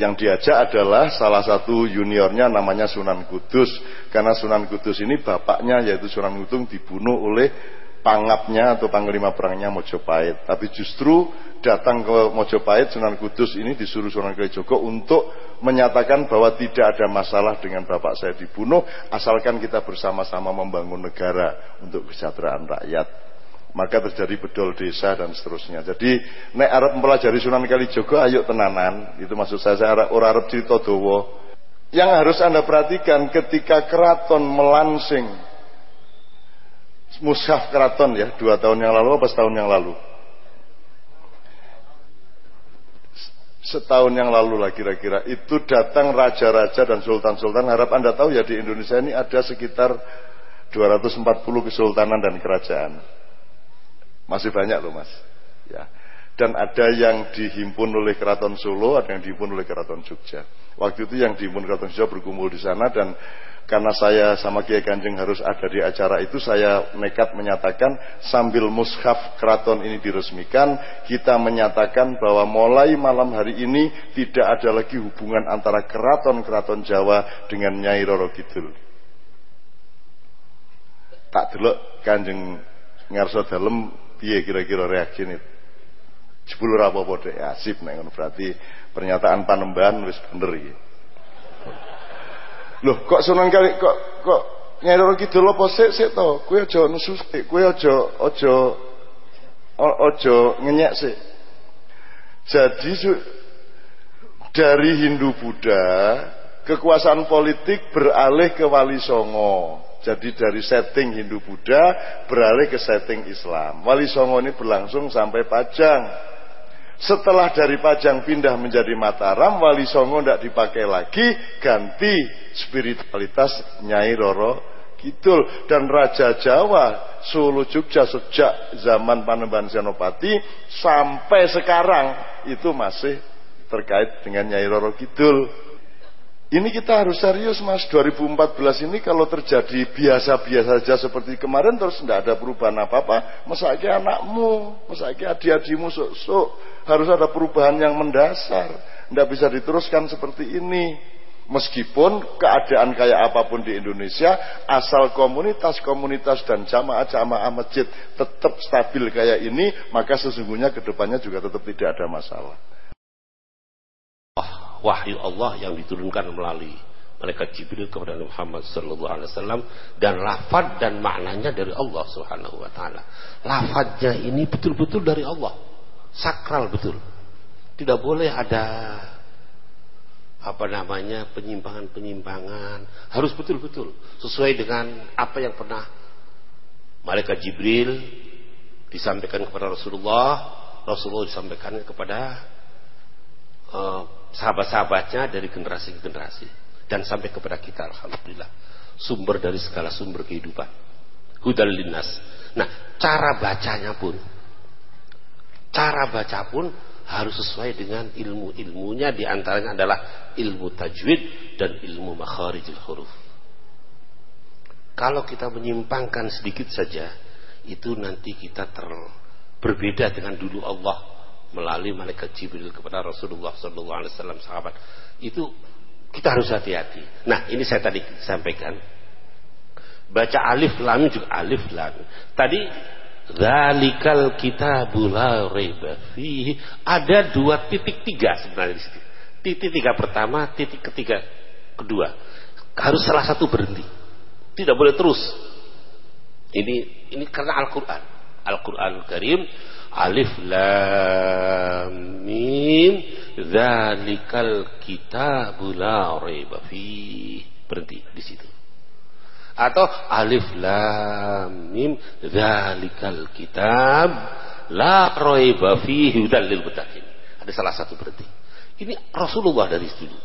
Yang diajak adalah salah satu juniornya namanya Sunan Kudus. Karena Sunan Kudus ini bapaknya yaitu Sunan Kudus dibunuh oleh pangapnya atau panglima perangnya Mojopahit. Tapi justru datang ke Mojopahit Sunan Kudus ini disuruh Sunan Kalijogo untuk menyatakan bahwa tidak ada masalah dengan bapak saya dibunuh asalkan kita bersama-sama membangun negara untuk kesejahteraan rakyat. Maka terjadi bedol desa dan seterusnya. Jadi nek Arab mempelajari Sunan Kalijogo ayo tenanan. Itu maksud saya saya orang Arab cerita dowo. Yang harus Anda perhatikan ketika keraton melansing mushaf keraton ya dua tahun yang lalu apa setahun yang lalu setahun yang lalu lah kira-kira itu datang raja-raja dan sultan-sultan harap anda tahu ya di Indonesia ini ada sekitar 240 kesultanan dan kerajaan masih banyak loh mas. Ya. Dan ada yang dihimpun oleh keraton Solo ada yang dihimpun oleh keraton Jogja. Waktu itu yang dihimpun keraton Jogja berkumpul di sana dan karena saya sama Kiai Kanjeng harus ada di acara itu saya nekat menyatakan sambil mushaf keraton ini diresmikan kita menyatakan bahwa mulai malam hari ini tidak ada lagi hubungan antara keraton-keraton Jawa dengan Nyai Roro Kidul. Tak delok Kanjeng ngarso dalem piye kira-kira reaksi itu sepuluh rapopo deh asip nek berarti pernyataan panembahan wis bener iki Loh, kok Sunan Kali kok kok Nyai Roro Kidul apa sik to? Kowe aja nusu sik, kowe aja aja aja ngenyek sik. Jadi dari Hindu Buddha kekuasaan politik beralih ke Wali Songo. Jadi dari setting Hindu Buddha beralih ke setting Islam. Wali Songo ini berlangsung sampai Pajang. Setelah dari Pajang pindah menjadi Mataram, Wali Songo tidak dipakai lagi, ganti spiritualitas Nyai Roro Kidul dan Raja Jawa Solo Jogja sejak zaman Panembahan Senopati sampai sekarang itu masih terkait dengan Nyai Roro Kidul. Ini kita harus serius mas. 2014 ini kalau terjadi biasa-biasa saja seperti kemarin terus tidak ada perubahan apa-apa Mesake anakmu, mesake adik-adikmu? Sok-sok Harus ada perubahan yang mendasar. Tidak bisa diteruskan seperti ini. Meskipun keadaan kayak apa pun di Indonesia Asal komunitas-komunitas dan jamaah-jamaah masjid tetap stabil kayak ini Maka sesungguhnya ke depannya juga tetap tidak ada masalah wahyu Allah yang diturunkan melalui malaikat Jibril kepada Muhammad sallallahu alaihi wasallam dan lafaz dan maknanya dari Allah Subhanahu wa taala. Lafaznya ini betul-betul dari Allah. Sakral betul. Tidak boleh ada apa namanya penyimpangan-penyimpangan. Harus betul-betul sesuai dengan apa yang pernah malaikat Jibril disampaikan kepada Rasulullah, Rasulullah disampaikan kepada uh, sahabat-sahabatnya dari generasi ke generasi. dan sampai kepada kita alhamdulillah. Sumber dari segala sumber kehidupan. Hudal linnas. Nah cara bacanya pun cara baca pun harus sesuai dengan ilmu-ilmunya. Di antaranya adalah ilmu tajwid dan ilmu makharijul huruf. Kalau kita menyimpangkan sedikit saja itu nanti kita ter berbeda dengan dulu Allah melalui malaikat Jibril kepada Rasulullah sallallahu alaihi wasallam sahabat itu kita harus hati-hati. Nah, ini saya tadi sampaikan. Baca alif lam juga alif lam. Tadi Zalikal kitabul la fihi. Ada dua titik tiga sebenarnya di situ. Titik tiga pertama, titik ketiga kedua. Harus salah satu berhenti. Tidak boleh terus. Ini ini karena Al-Qur'an. Al-Qur'an Karim alif lam mim Zalikal kitabul la fi. Berhenti di situ. Atau alif lam mim zalikal kitab la raiba fihi hudal lil muttaqin. Ada salah satu berhenti. Ini Rasulullah dari dulu.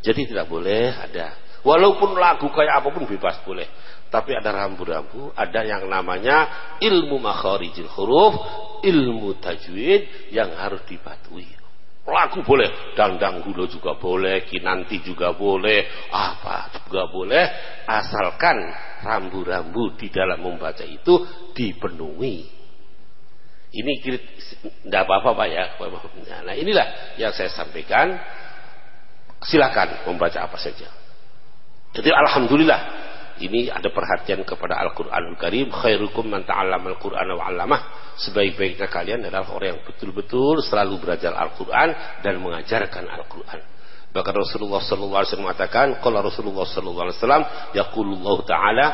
Jadi tidak boleh ada walaupun lagu kayak apa pun bebas boleh. Tapi ada rambu-rambu, ada yang namanya ilmu makharijil huruf, ilmu tajwid yang harus dipatuhi. Lagu boleh dandang gulo juga boleh kinanti juga boleh apa juga boleh. Asalkan rambu-rambu di dalam membaca itu dipenuhi. Ini tidak apa-apa Pak ya. Nah inilah yang saya sampaikan. Silakan membaca apa saja. Jadi Alhamdulillah ini ada perhatian kepada Al-Quranul Karim khairukum man ta'allam Al-Quran wa 'allamah. Sebaik-baiknya kalian adalah orang yang betul-betul selalu belajar Al-Quran dan mengajarkan Al-Quran. Bahkan Rasulullah sallallahu alaihi wasallam mengatakan qala Rasulullah sallallahu alaihi wasallam ta'ala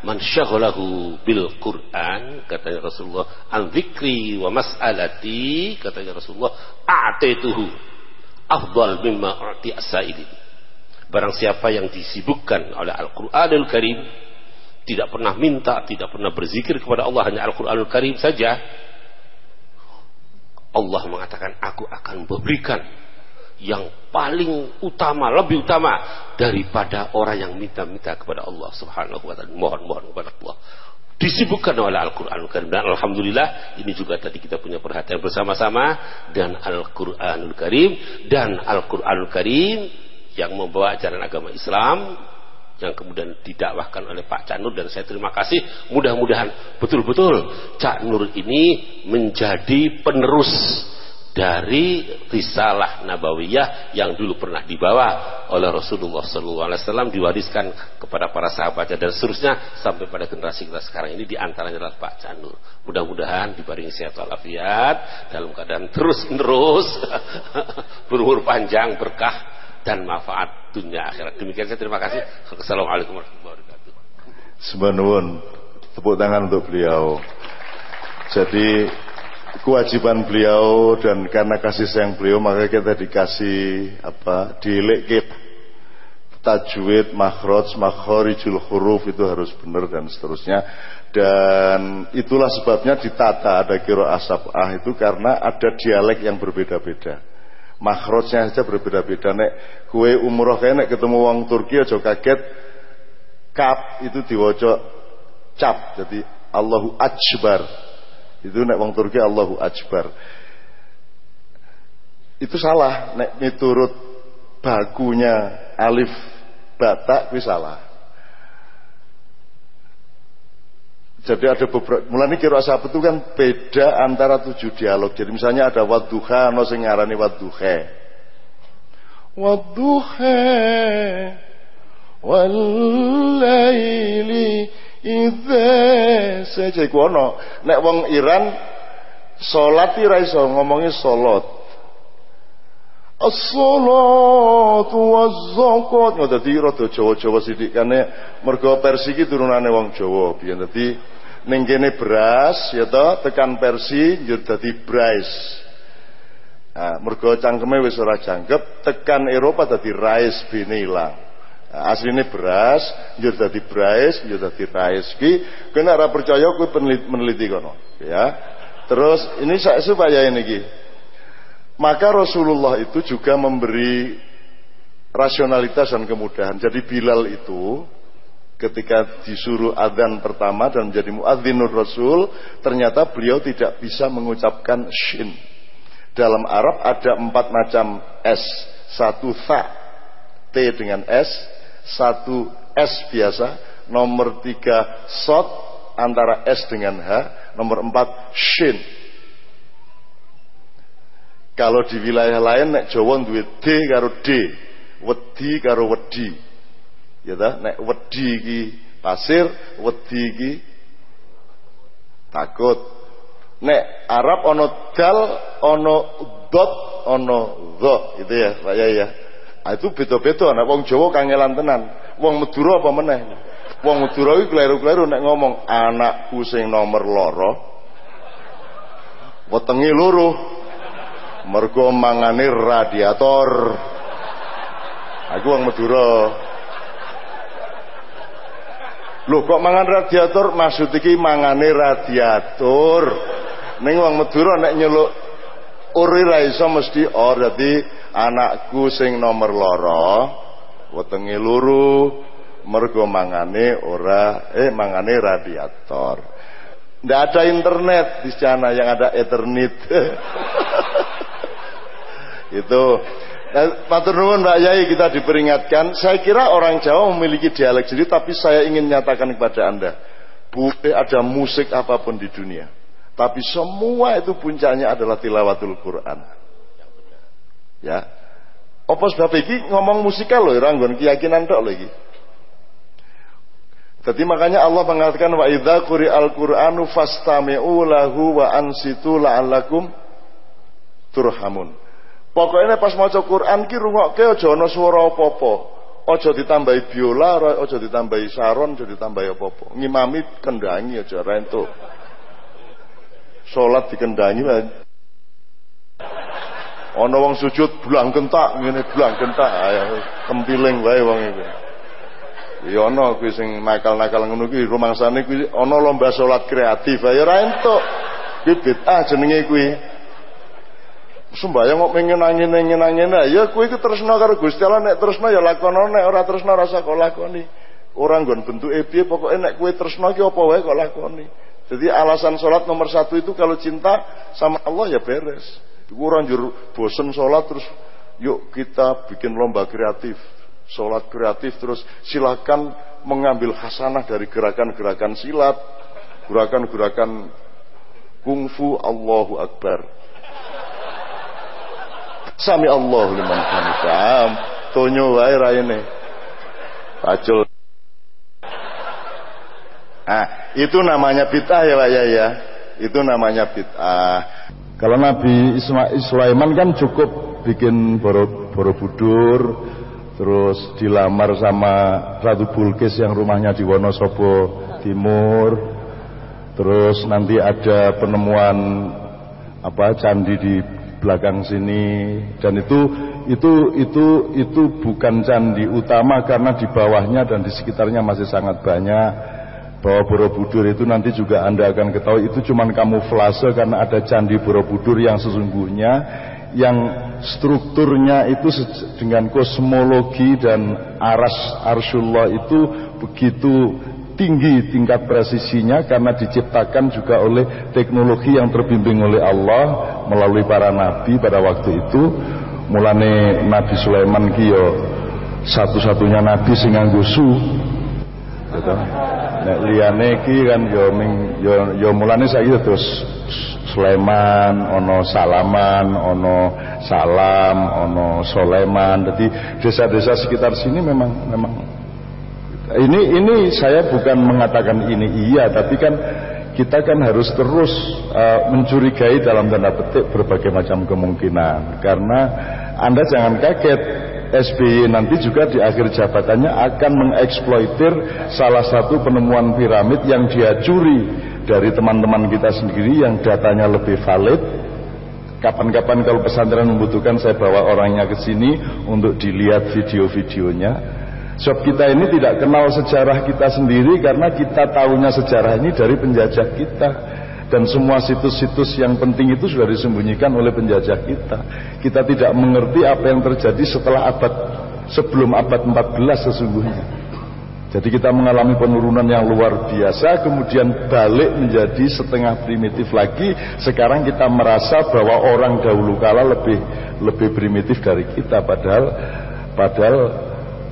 man syaghalahu bil Quran katanya Rasulullah an dzikri wa mas'alati katanya Rasulullah a'taituhu afdal mimma u'ti as-sa'ilin Barang siapa yang disibukkan oleh Al-Quranul Karim, tidak pernah minta, tidak pernah berzikir kepada Allah, hanya Al-Quranul Karim saja, Allah mengatakan, aku akan memberikan yang paling utama, lebih utama daripada orang yang minta-minta kepada Allah Subhanahu wa taala. Mohon-mohon kepada Allah. Disibukkan oleh Al-Qur'anul Karim dan alhamdulillah ini juga tadi kita punya perhatian bersama-sama dan Al-Qur'anul Karim dan Al-Qur'anul Karim yang membawa ajaran agama Islam yang kemudian didakwahkan oleh Pak Cak Nur dan saya terima kasih mudah-mudahan betul-betul Cak Nur ini menjadi penerus dari risalah nabawiyah yang dulu pernah dibawa oleh Rasulullah SAW diwariskan kepada para sahabatnya dan seterusnya sampai pada generasi kita sekarang ini di antaranya adalah Pak Canur. Mudah-mudahan dibaringi sehat walafiat dalam keadaan terus menerus berumur panjang berkah dan manfaat dunia akhirat. Demikian saya terima kasih. Assalamualaikum warahmatullahi wabarakatuh. Sebenarnya tepuk tangan untuk beliau. Jadi kewajiban beliau dan karena kasih sayang beliau maka kita dikasih apa dilekit tajwid, makhraj, makharijul huruf itu harus benar dan seterusnya. Dan itulah sebabnya ditata ada kiro asap ah itu karena ada dialek yang berbeda-beda makhrajnya saja berbeda-beda. Nek kue umroh kayak nek ketemu wong Turki aja kaget kap itu diwaca cap. Jadi Allahu Akbar. Itu nek wong Turki Allahu Akbar. Itu salah. Nek miturut bagunya alif batak kuwi salah Jadi ada beberapa, mulai kira sahabat itu kan beda antara tujuh dialog. Jadi misalnya ada wadduha, no sing ngarani wadduha. Wadduha walaili idza saja iku ana. Nek wong Iran salat ora iso ngomongi salat. As-salatu waz-zakat. Ngono dadi rada Jawa-Jawa sithik kane mergo Persi iki turunane wong Jawa. Biyen dadi ning kene beras ya to tekan Persi njur dadi brais. Nah, mergo cangkeme wis ora jangkep, tekan Eropa dadi rais bene ilang. Nah, asline beras, njur dadi brais, njur dadi rais. Ki kena ora percaya kuwi peneliti, meneliti kono, ya. Terus ini supaya ini ki maka Rasulullah itu juga memberi rasionalitas dan kemudahan. Jadi Bilal itu ketika disuruh adzan pertama dan menjadi muadzinur rasul, ternyata beliau tidak bisa mengucapkan shin. Dalam Arab ada empat macam s, satu tha, t dengan s, satu s biasa, nomor tiga sot antara s dengan h, nomor empat shin. Kalau di wilayah lain nek Jawa duwe D karo D, wedi karo wedi. Ya ta, nek wedi iki pasir, wedi iki takut. Nek Arab ono dal, ono dot, ono dho, gitu ya, Pak Yai ya. Ah, itu beda-beda nek wong Jawa kangelan tenan. Wong Madura apa meneh? Wong Madura iki kleru-kleru nek ngomong anakku sing nomor loro wetenge loro mergo mangane radiator aku wong Madura Loh kok mangan radiator? Maksud iki mangane radiator. Ning wong Madura nek nyeluk uri ra iso mesti oh dadi anakku sing nomor loro wetenge loro mergo mangane ora eh mangane radiator. Ndak ada internet di sana yang ada ethernet. Itu. Nah, Matur nuwun Mbak Yai kita diperingatkan. Saya kira orang Jawa memiliki dialek sendiri, tapi saya ingin nyatakan kepada Anda, boleh ada musik apa pun di dunia, tapi semua itu puncaknya adalah tilawatul Quran. Ya. Apa sebab ini ngomong musikal loh, ranggon keyakinan dok lagi. Jadi makanya Allah mengatakan wa idza quri'al Qur'anu fastami'u lahu wa ansitu la'allakum turhamun. Pokoknya pas maca Quran ki rungokke aja ana swara. Aja ditambahi biola, aja ditambahi saron, aja ditambahi apa-apa. Ngimami kendangi aja rento. Salat dikendangi Ana wong sujud bulang kentak ngene bulang kentak ayo tempiling wae wong iku. Ya ana kuwi sing nakal-nakal ngono kuwi rumangsane kuwi ana lomba salat kreatif ayo ra entuk. Kuwi bid'ah jenenge kuwi sembayang kok pengen angin angin angin ya kue itu tresno karo Gusti Allah nek tresno ya lakono nek ora tresno rasa kok lakoni. Orang gon bentuk ebi pokoknya nek kue tresno ki apa wae kok lakoni. Jadi alasan sholat nomor satu itu kalau cinta sama Allah ya beres. Orang jur bosen sholat terus yuk kita bikin lomba kreatif sholat kreatif terus silakan mengambil hasanah dari gerakan-gerakan silat gerakan-gerakan kungfu Allahu Akbar Sami Allah liman hamidah. Tonyo wae raine. Pacul. Ah, itu namanya bid'ah ya Pak ya ya. Itu namanya bid'ah. Kalau Nabi Ismail Sulaiman kan cukup bikin Borobudur terus dilamar sama Ratu Bulkis yang rumahnya di Wonosobo Timur. Terus nanti ada penemuan apa candi di belakang sini. Dan itu itu itu itu bukan candi utama karena di bawahnya dan di sekitarnya masih sangat banyak. Bahwa Borobudur itu nanti juga Anda akan ketahui itu cuma kamuflase karena ada candi Borobudur yang sesungguhnya yang strukturnya itu dengan kosmologi dan aras arsullah itu begitu tinggi tingkat presisinya karena diciptakan juga oleh teknologi yang terbimbing oleh Allah melalui para nabi pada waktu itu mulane Nabi Sulaiman kiyo satu-satunya nabi sing nganggo su gitu. Nek liyane iki kan yo ming yo yo mulane saiki terus Sulaiman, ono Salaman, ono Salam, ono Soleman. Jadi desa-desa sekitar sini memang memang ini ini saya bukan mengatakan ini iya, tapi kan kita kan harus terus uh, mencurigai dalam tanda petik berbagai macam kemungkinan. Karena Anda jangan kaget SBY nanti juga di akhir jabatannya akan mengeksploitir salah satu penemuan piramid yang dia curi dari teman-teman kita sendiri yang datanya lebih valid. Kapan-kapan kalau pesantren membutuhkan saya bawa orangnya ke sini untuk dilihat video-videonya Sebab kita ini tidak kenal sejarah kita sendiri karena kita tahunya sejarah ini dari penjajah kita. Dan semua situs-situs yang penting itu sudah disembunyikan oleh penjajah kita. Kita tidak mengerti apa yang terjadi setelah abad sebelum abad 14 sesungguhnya. Jadi kita mengalami penurunan yang luar biasa, kemudian balik menjadi setengah primitif lagi. Sekarang kita merasa bahwa orang dahulu kala lebih lebih primitif dari kita, padahal padahal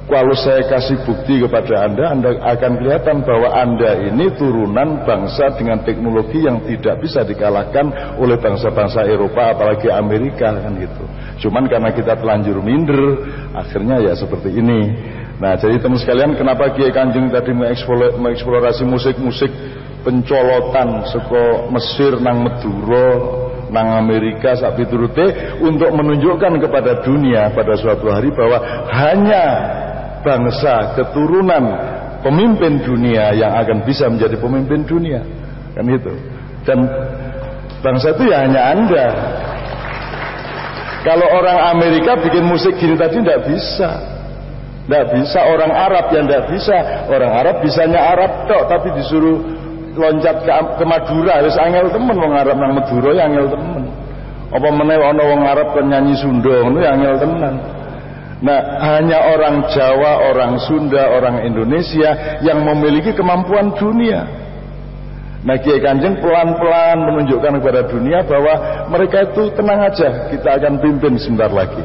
kalau saya kasih bukti kepada Anda, Anda akan kelihatan bahwa Anda ini turunan bangsa dengan teknologi yang tidak bisa dikalahkan oleh bangsa-bangsa Eropa, apalagi Amerika kan gitu. Cuman karena kita telanjur minder, akhirnya ya seperti ini. Nah, jadi teman sekalian, kenapa Kiai Kanjeng tadi mengeksplorasi musik-musik pencolotan seko Mesir nang Madura nang Amerika sapi turute untuk menunjukkan kepada dunia pada suatu hari bahwa hanya bangsa keturunan pemimpin dunia yang akan bisa menjadi pemimpin dunia. Kan itu dan bangsa itu ya hanya anda. Kalau orang Amerika bikin musik gini tadi tidak bisa. Tidak bisa. Orang Arab yang tidak bisa. Orang Arab bisanya Arab tok tapi disuruh loncat ke, ke Madura. Harus angel temen wong Arab nang Madura ya angel temen. Apa meneh ana wong Arab kan nyanyi Sunda ngono ya angel tenan Nah, hanya orang Jawa, orang Sunda, orang Indonesia yang memiliki kemampuan dunia. Nah, Kiai Kanjeng pelan-pelan menunjukkan kepada dunia bahwa mereka itu tenang aja, kita akan pimpin sebentar lagi.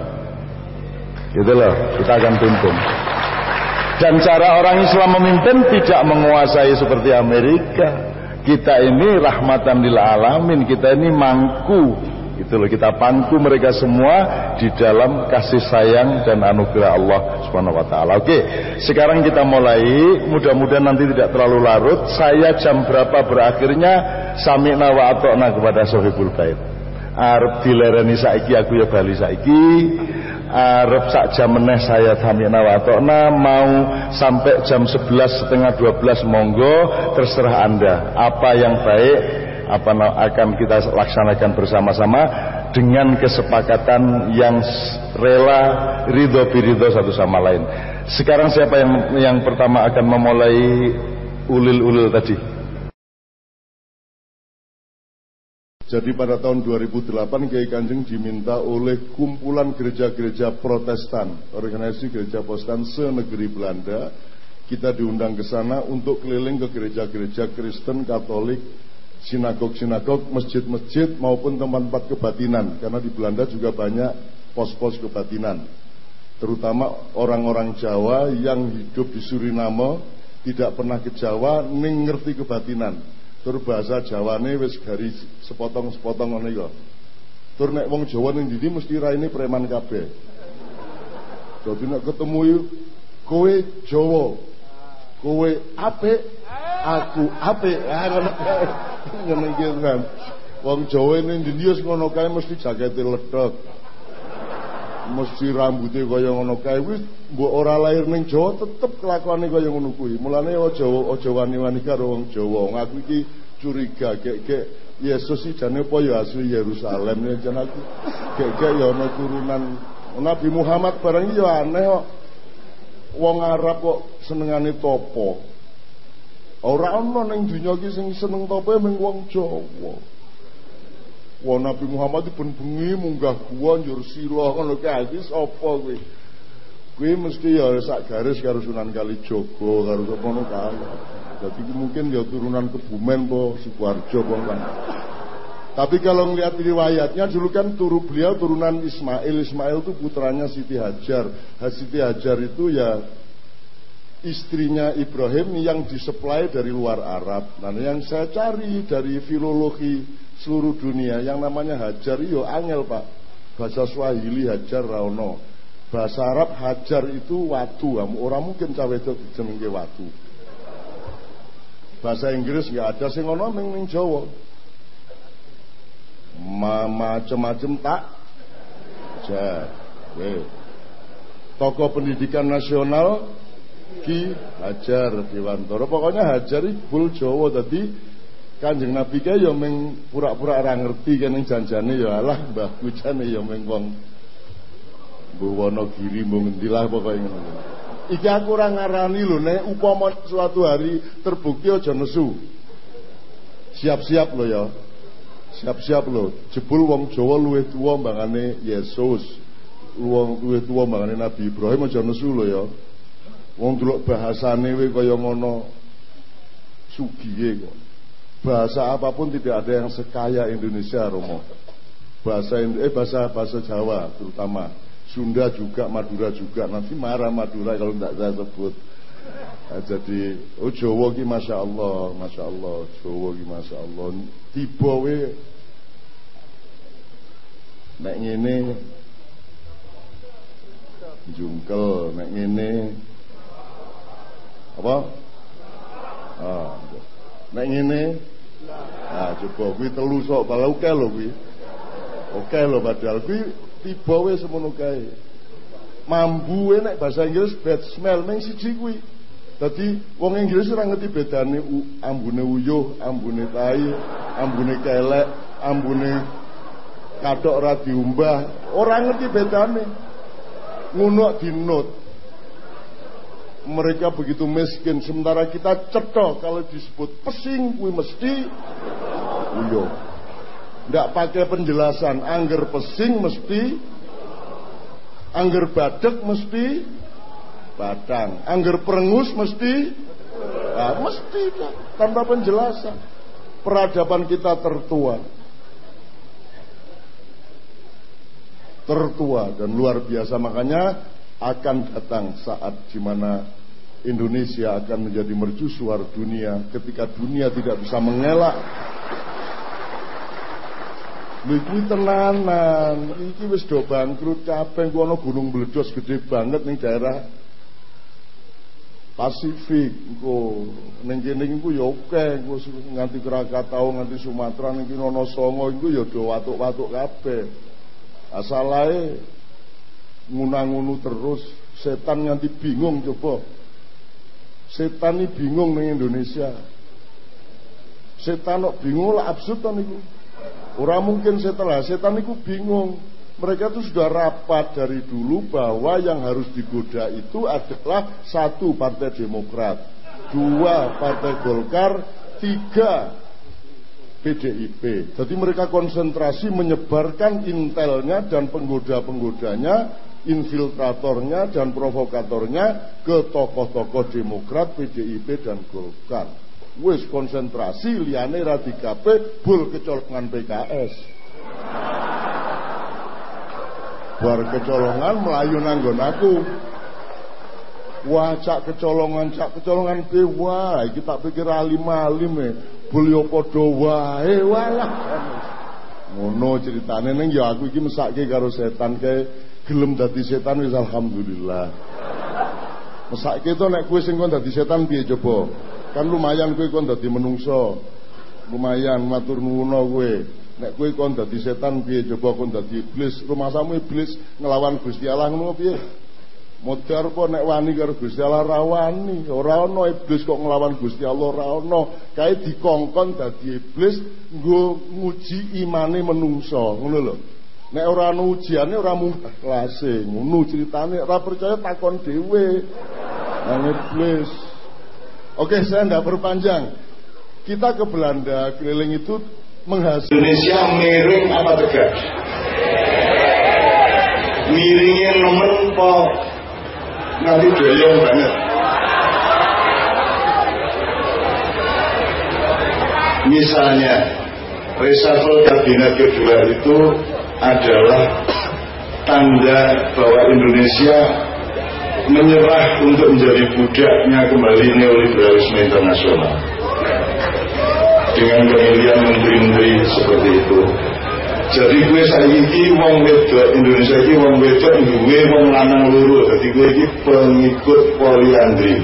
Gitu loh, kita akan pimpin. Dan cara orang Islam memimpin tidak menguasai seperti Amerika. Kita ini rahmatan lil alamin, kita ini mangku itu loh kita pangku mereka semua di dalam kasih sayang dan anugerah Allah Subhanahu wa taala. Oke, sekarang kita mulai. Mudah-mudahan nanti tidak terlalu larut. Saya jam berapa berakhirnya sami'na wa ata'na kepada Sohibul Bait. Arab dilereni saiki aku ya bali saiki. Arab sak jam meneh saya sami'na wa ata'na mau sampai jam 11 setengah 12 monggo terserah Anda. Apa yang baik apa akan kita laksanakan bersama-sama dengan kesepakatan yang rela ridho biridho satu sama lain. Sekarang siapa yang yang pertama akan memulai ulil-ulil tadi? Jadi pada tahun 2008 Kiai Kanjeng diminta oleh kumpulan gereja-gereja protestan, organisasi gereja protestan senegeri Belanda. Kita diundang ke sana untuk keliling ke gereja-gereja Kristen, Katolik, sinagog-sinagog, masjid-masjid maupun tempat-tempat kebatinan. Karena di Belanda juga banyak pos-pos kebatinan. Terutama orang-orang Jawa yang hidup di Suriname tidak pernah ke Jawa ning ngerti kebatinan. Tur bahasa Jawane wis garis sepotong-sepotong ngono iku tur nek wong Jawa ning ndi mesti raine preman kabeh. Dadi nek ketemu kowe Jawa kowe apik aku apik ngono iki kan wong Jawa ini India ngono kae mesti jakete ledok mesti rambutnya kaya ngono kae. Wis mbok ora lahir ning Jawa tetep kelakuane kaya ngono kuwi. Mulane aja aja wani-wani karo wong Jawa. Wong aku iki curiga gek-gek Yesus iki jane apa ya asli Yerusalem. Ya jan aku gek-gek ya ana turunan Nabi Muhammad barang ya aneh kok. Wong Arab kok senengane topo Ora ana ning donya iki sing seneng tope mung wong Jawa. Wong Nabi Muhammad pun bengi munggah gua njur sila ngono kae iki sapa kuwi? Kuwi mesti ya sak garis karo Sunan Kalijaga karo sapa ngono kae. Jadi mungkin ya turunan Kebumen po Sidoarjo po kan. Tapi kalau melihat riwayatnya dulu kan turu beliau turunan Ismail. Ismail itu putranya Siti Hajar. Siti Hajar itu ya istrinya Ibrahim yang disuplai dari luar Arab. Nah, yang saya cari dari filologi seluruh dunia yang namanya Hajar yo angel Pak. Bahasa Swahili Hajar Rauno. Bahasa Arab Hajar itu watu. Orang mungkin cawe itu jenenge watu. Bahasa Inggris nggak ada sing ono ning Jawa. Macem-macem tak Hajar. Tokoh pendidikan nasional Ki Hajar Dewantoro pokoknya Hajar ibul Jawa tadi Kanjeng Nabi kae ya meng pura-pura ora ngerti ning janjane ya alah Mbah Kujane ya meng wong Wonogiri mung ngendi lah pokoke ngono. Iki aku ora ngarani lho nek upama suatu hari terbukti aja nesu. Siap-siap lho ya. Siap-siap lho. Jebul wong Jawa luwih tuwa mbangane Yesus. wong luwih tuwa mangane Nabi Ibrahim aja nesu lho ya. Wong delok bahasane we kaya ngono sugihe kok. Bahasa apa pun tidak ada yang sekaya Indonesia Romo. Bahasa eh bahasa bahasa Jawa terutama Sunda juga, Madura juga. Nanti marah Madura kalau tidak saya sebut. Nah, jadi oh Jawa ki masya Allah, masya Allah, Jawa ki masya Allah. Tiba we nek ngene jungkel, nek ngene apa? Ah, nek ngene Nah, coba kuwi telu sok pala oke lho kuwi. Oke lho padahal kuwi tiba wis semono kae. Mambu nek bahasa Inggris bad smell meng siji kuwi. Dadi wong Inggris ora ngerti bedane ambune uyuh, ambune tai, ambune kelek, ambune kathok ora diumbah, ora ngerti bedane. Ngono dinut mereka begitu miskin sementara kita cetok kalau disebut pesing kuwi mesti uyo. Ndak pakai penjelasan angger pesing mesti angger badek mesti batang angger perengus mesti nah, mesti tanpa penjelasan. Peradaban kita tertua. Tertua dan luar biasa. Makanya akan datang saat di mana Indonesia akan menjadi mercusuar dunia ketika dunia tidak bisa mengelak kuwi tenanan, iki wis do bangkrut kabeh ku ana gunung meledos gede banget ning daerah Pasifik engko ning kene iku ya oke engko nganti Krakatau nganti Sumatera ning kene ana Songo iku ya do watuk-watuk kabeh. Asalae ngunang-ngunu terus. Setan nganti bingung coba. Setan ini bingung nih Indonesia. Setan kok bingung lah absurd kan itu orang mungkin setelah setan itu bingung. Mereka itu sudah rapat dari dulu bahwa yang harus digoda itu adalah satu partai Demokrat dua partai Golkar tiga PDIP. Jadi mereka konsentrasi menyebarkan intelnya dan penggoda-penggodanya, infiltratornya dan provokatornya ke tokoh-tokoh Demokrat, PDIP dan Golkar. Wis konsentrasi liane radikape bul kecolongan PKS. Bar kecolongan melayu nanggon aku. Wah cak kecolongan cak kecolongan ke wah kita pikir alim alim eh beliau podo wae walah ngono ceritane neng ya aku iki mesake karo setan kae gelem dadi setan wis alhamdulillah. Mesake to nek kowe sing kon dadi setan piye coba? Kan lumayan kowe kon dadi menungso. Lumayan matur nuwun kowe. Nek kowe kon dadi setan piye coba kon dadi iblis? Rumah samu iblis ngelawan Gusti Allah ngono piye? Modar apa nek wani karo Gusti Allah ra wani, ora ana iblis kok nglawan Gusti Allah ora ana. Kae dikongkon dadi iblis nggo nguji imane menungso, ngono lho. Nek ora ana ujiane ora mung lase, ngono ceritane. Ora percaya takon dhewe. Nang iblis. Oke, saya tidak berpanjang. Kita ke Belanda, keliling itu menghasilkan Indonesia miring apa tegak? Miringnya nemen po nanti doyong banget misalnya reshuffle kabinet kedua itu adalah tanda bahwa Indonesia menyerah untuk menjadi budaknya kembali neoliberalisme internasional. Dengan pemilihan menteri-menteri seperti itu. Jadi gue saiki wong wedok Indonesia iki wong wedok gue wong lanang loro. Jadi gue iki pengikut poliandri.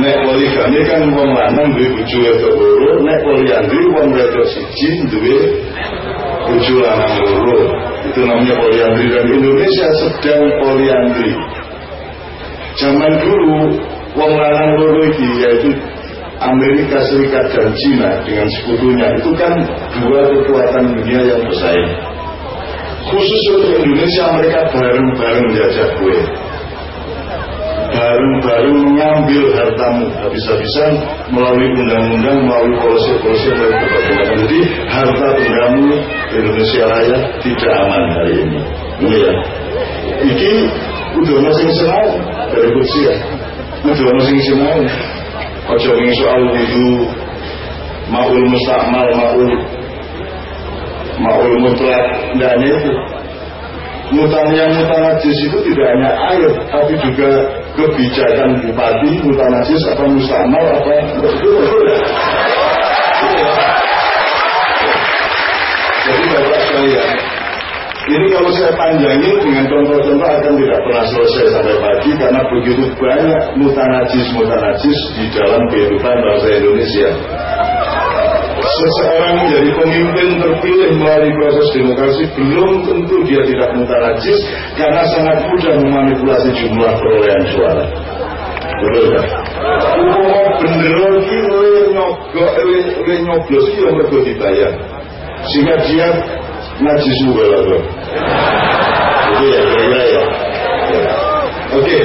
Nek poligami kan wong lanang duwe bojo wedok loro nek poliandri wong wedok siji duwe bojo lanang loro itu namanya poliandri dan Indonesia sedang poliandri zaman dulu wong lanang loro iki yaitu Amerika Serikat dan Cina dengan sekutunya itu kan dua kekuatan dunia yang bersaing. Khusus untuk Indonesia mereka bareng-bareng menjajah kue. Bareng-bareng mengambil hartamu habis-habisan melalui undang-undang, melalui polisi-polisi melalui berbagai. Jadi harta bendamu Indonesia Raya tidak aman hari ini. Iya. Iki udah masing senang dari kursi ya. Udah masing senang. Ojo ning soal wudu maul mustakmal maul maul mutlak dan itu mutan yang mutanajis itu tidak hanya air tapi juga kebijakan bupati mutanajis apa mustakmal apa jadi bapak saya ini kalau saya panjangin dengan contoh-contoh akan tidak pernah selesai sampai pagi karena begitu banyak mutanajis-mutanajis di dalam kehidupan bangsa Indonesia. Seseorang menjadi pemimpin terpilih melalui proses demokrasi belum tentu dia tidak mutanajis karena sangat mudah memanipulasi jumlah perolehan suara. Betul kan? Umum bener iki nyogok nyoblos yang mergo dibayar. Sehingga dia najis juga lah Itu ya kira-kira ya. Oke,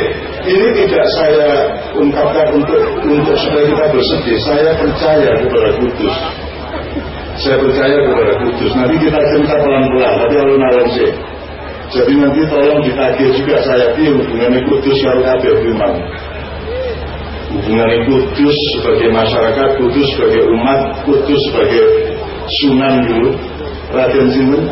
ini tidak saya ungkapkan untuk untuk supaya kita bersedih. Saya percaya kepada Kudus. Saya percaya kepada Kudus. Nanti kita cerita pelan-pelan, tapi alun-alun sih. Jadi nanti tolong ditagih juga saya di hubungannya Kudus kalau ada memang. Hubungannya Kudus sebagai masyarakat, Kudus sebagai umat, Kudus sebagai sunan dulu. Raden Sinten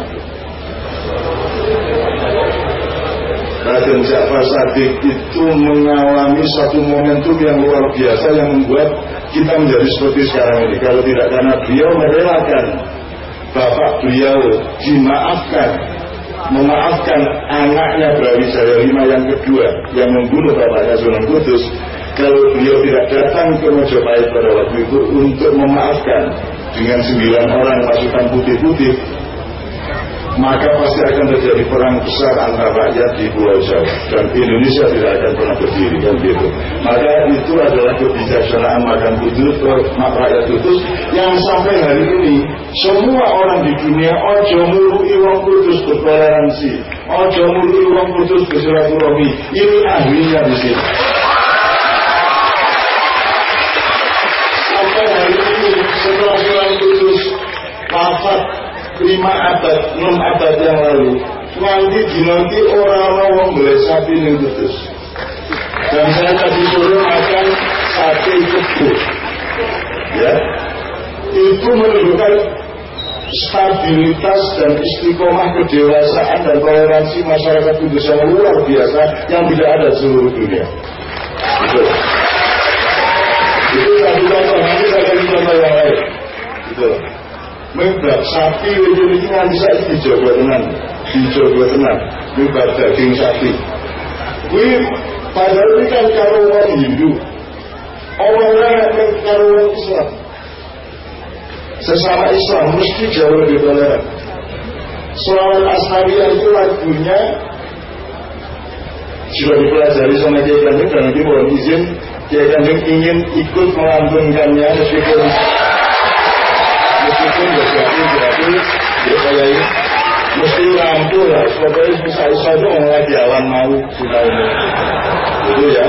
Raden Ja'far Sadiq itu mengalami satu momentum yang luar biasa yang membuat kita menjadi seperti sekarang ini. Kalau tidak karena beliau merelakan bapak beliau dimaafkan, memaafkan anaknya Brawijaya lima yang kedua yang membunuh bapaknya Sunan Kudus. Kalau beliau tidak datang ke Mojopahit pada waktu itu untuk memaafkan dengan sembilan orang pasukan putih-putih, maka pasti akan terjadi perang besar antara rakyat di Pulau Jawa dan Indonesia tidak akan pernah berdiri kan gitu. Maka itu adalah kebijaksanaan makan kudus rakyat kudus yang sampai hari ini semua orang di dunia ojo mulu iwang kudus bertoleransi, ojo mulu iwang kudus bersilaturahmi. Ini ahlinya di sini. Sampai hari ini setelah Sunan Kudus wafat lima abad, enam abad yang lalu. Nanti di nanti orang-orang boleh sapi yang kudus. Dan saya tadi sore makan sate kebun ya. Itu menunjukkan stabilitas dan istiqomah kedewasaan dan toleransi masyarakat kudus yang luar biasa yang tidak ada di seluruh dunia. Itu itu satu contoh nanti saya kasih contoh yang lain. Gitu Membak sapi itu ini nanti saya dijaga tenang, dijaga tenang. Membak daging sapi. Wih, padahal ini kan karo orang Hindu. Orangnya kan karo orang Islam. Sesama Islam mesti jauh lebih toleran. Selawat Asnawiyah itu lagunya sudah dipelajari sama Kiai Kanjeng dan nanti mohon izin Kiai Kanjeng ingin ikut melantunkannya meskipun ya berarti ya kayak ini mesti lampu lah pokoknya bisa bisa dong lagi awan mau sudah ini itu ya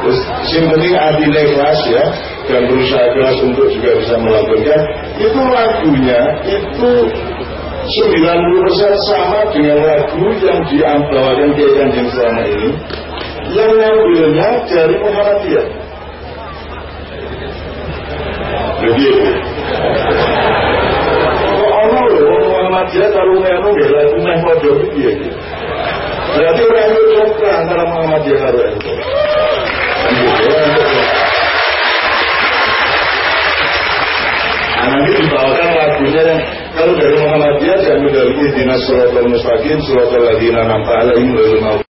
terus yang penting hatinya keras ya dan berusaha keras untuk juga bisa melakukan itu lagunya itu 90% sama dengan lagu yang diambawakan Kiai Kanjeng selama ini yang ngambilnya dari Muhammadiyah begitu Muhammadiyah kalau iki. Berarti orang itu antara. Nah, nanti dibawakan lagunya yang kalau dari diambil dari Dinas Mustaqim Ladina Nampak Alaihim Lalu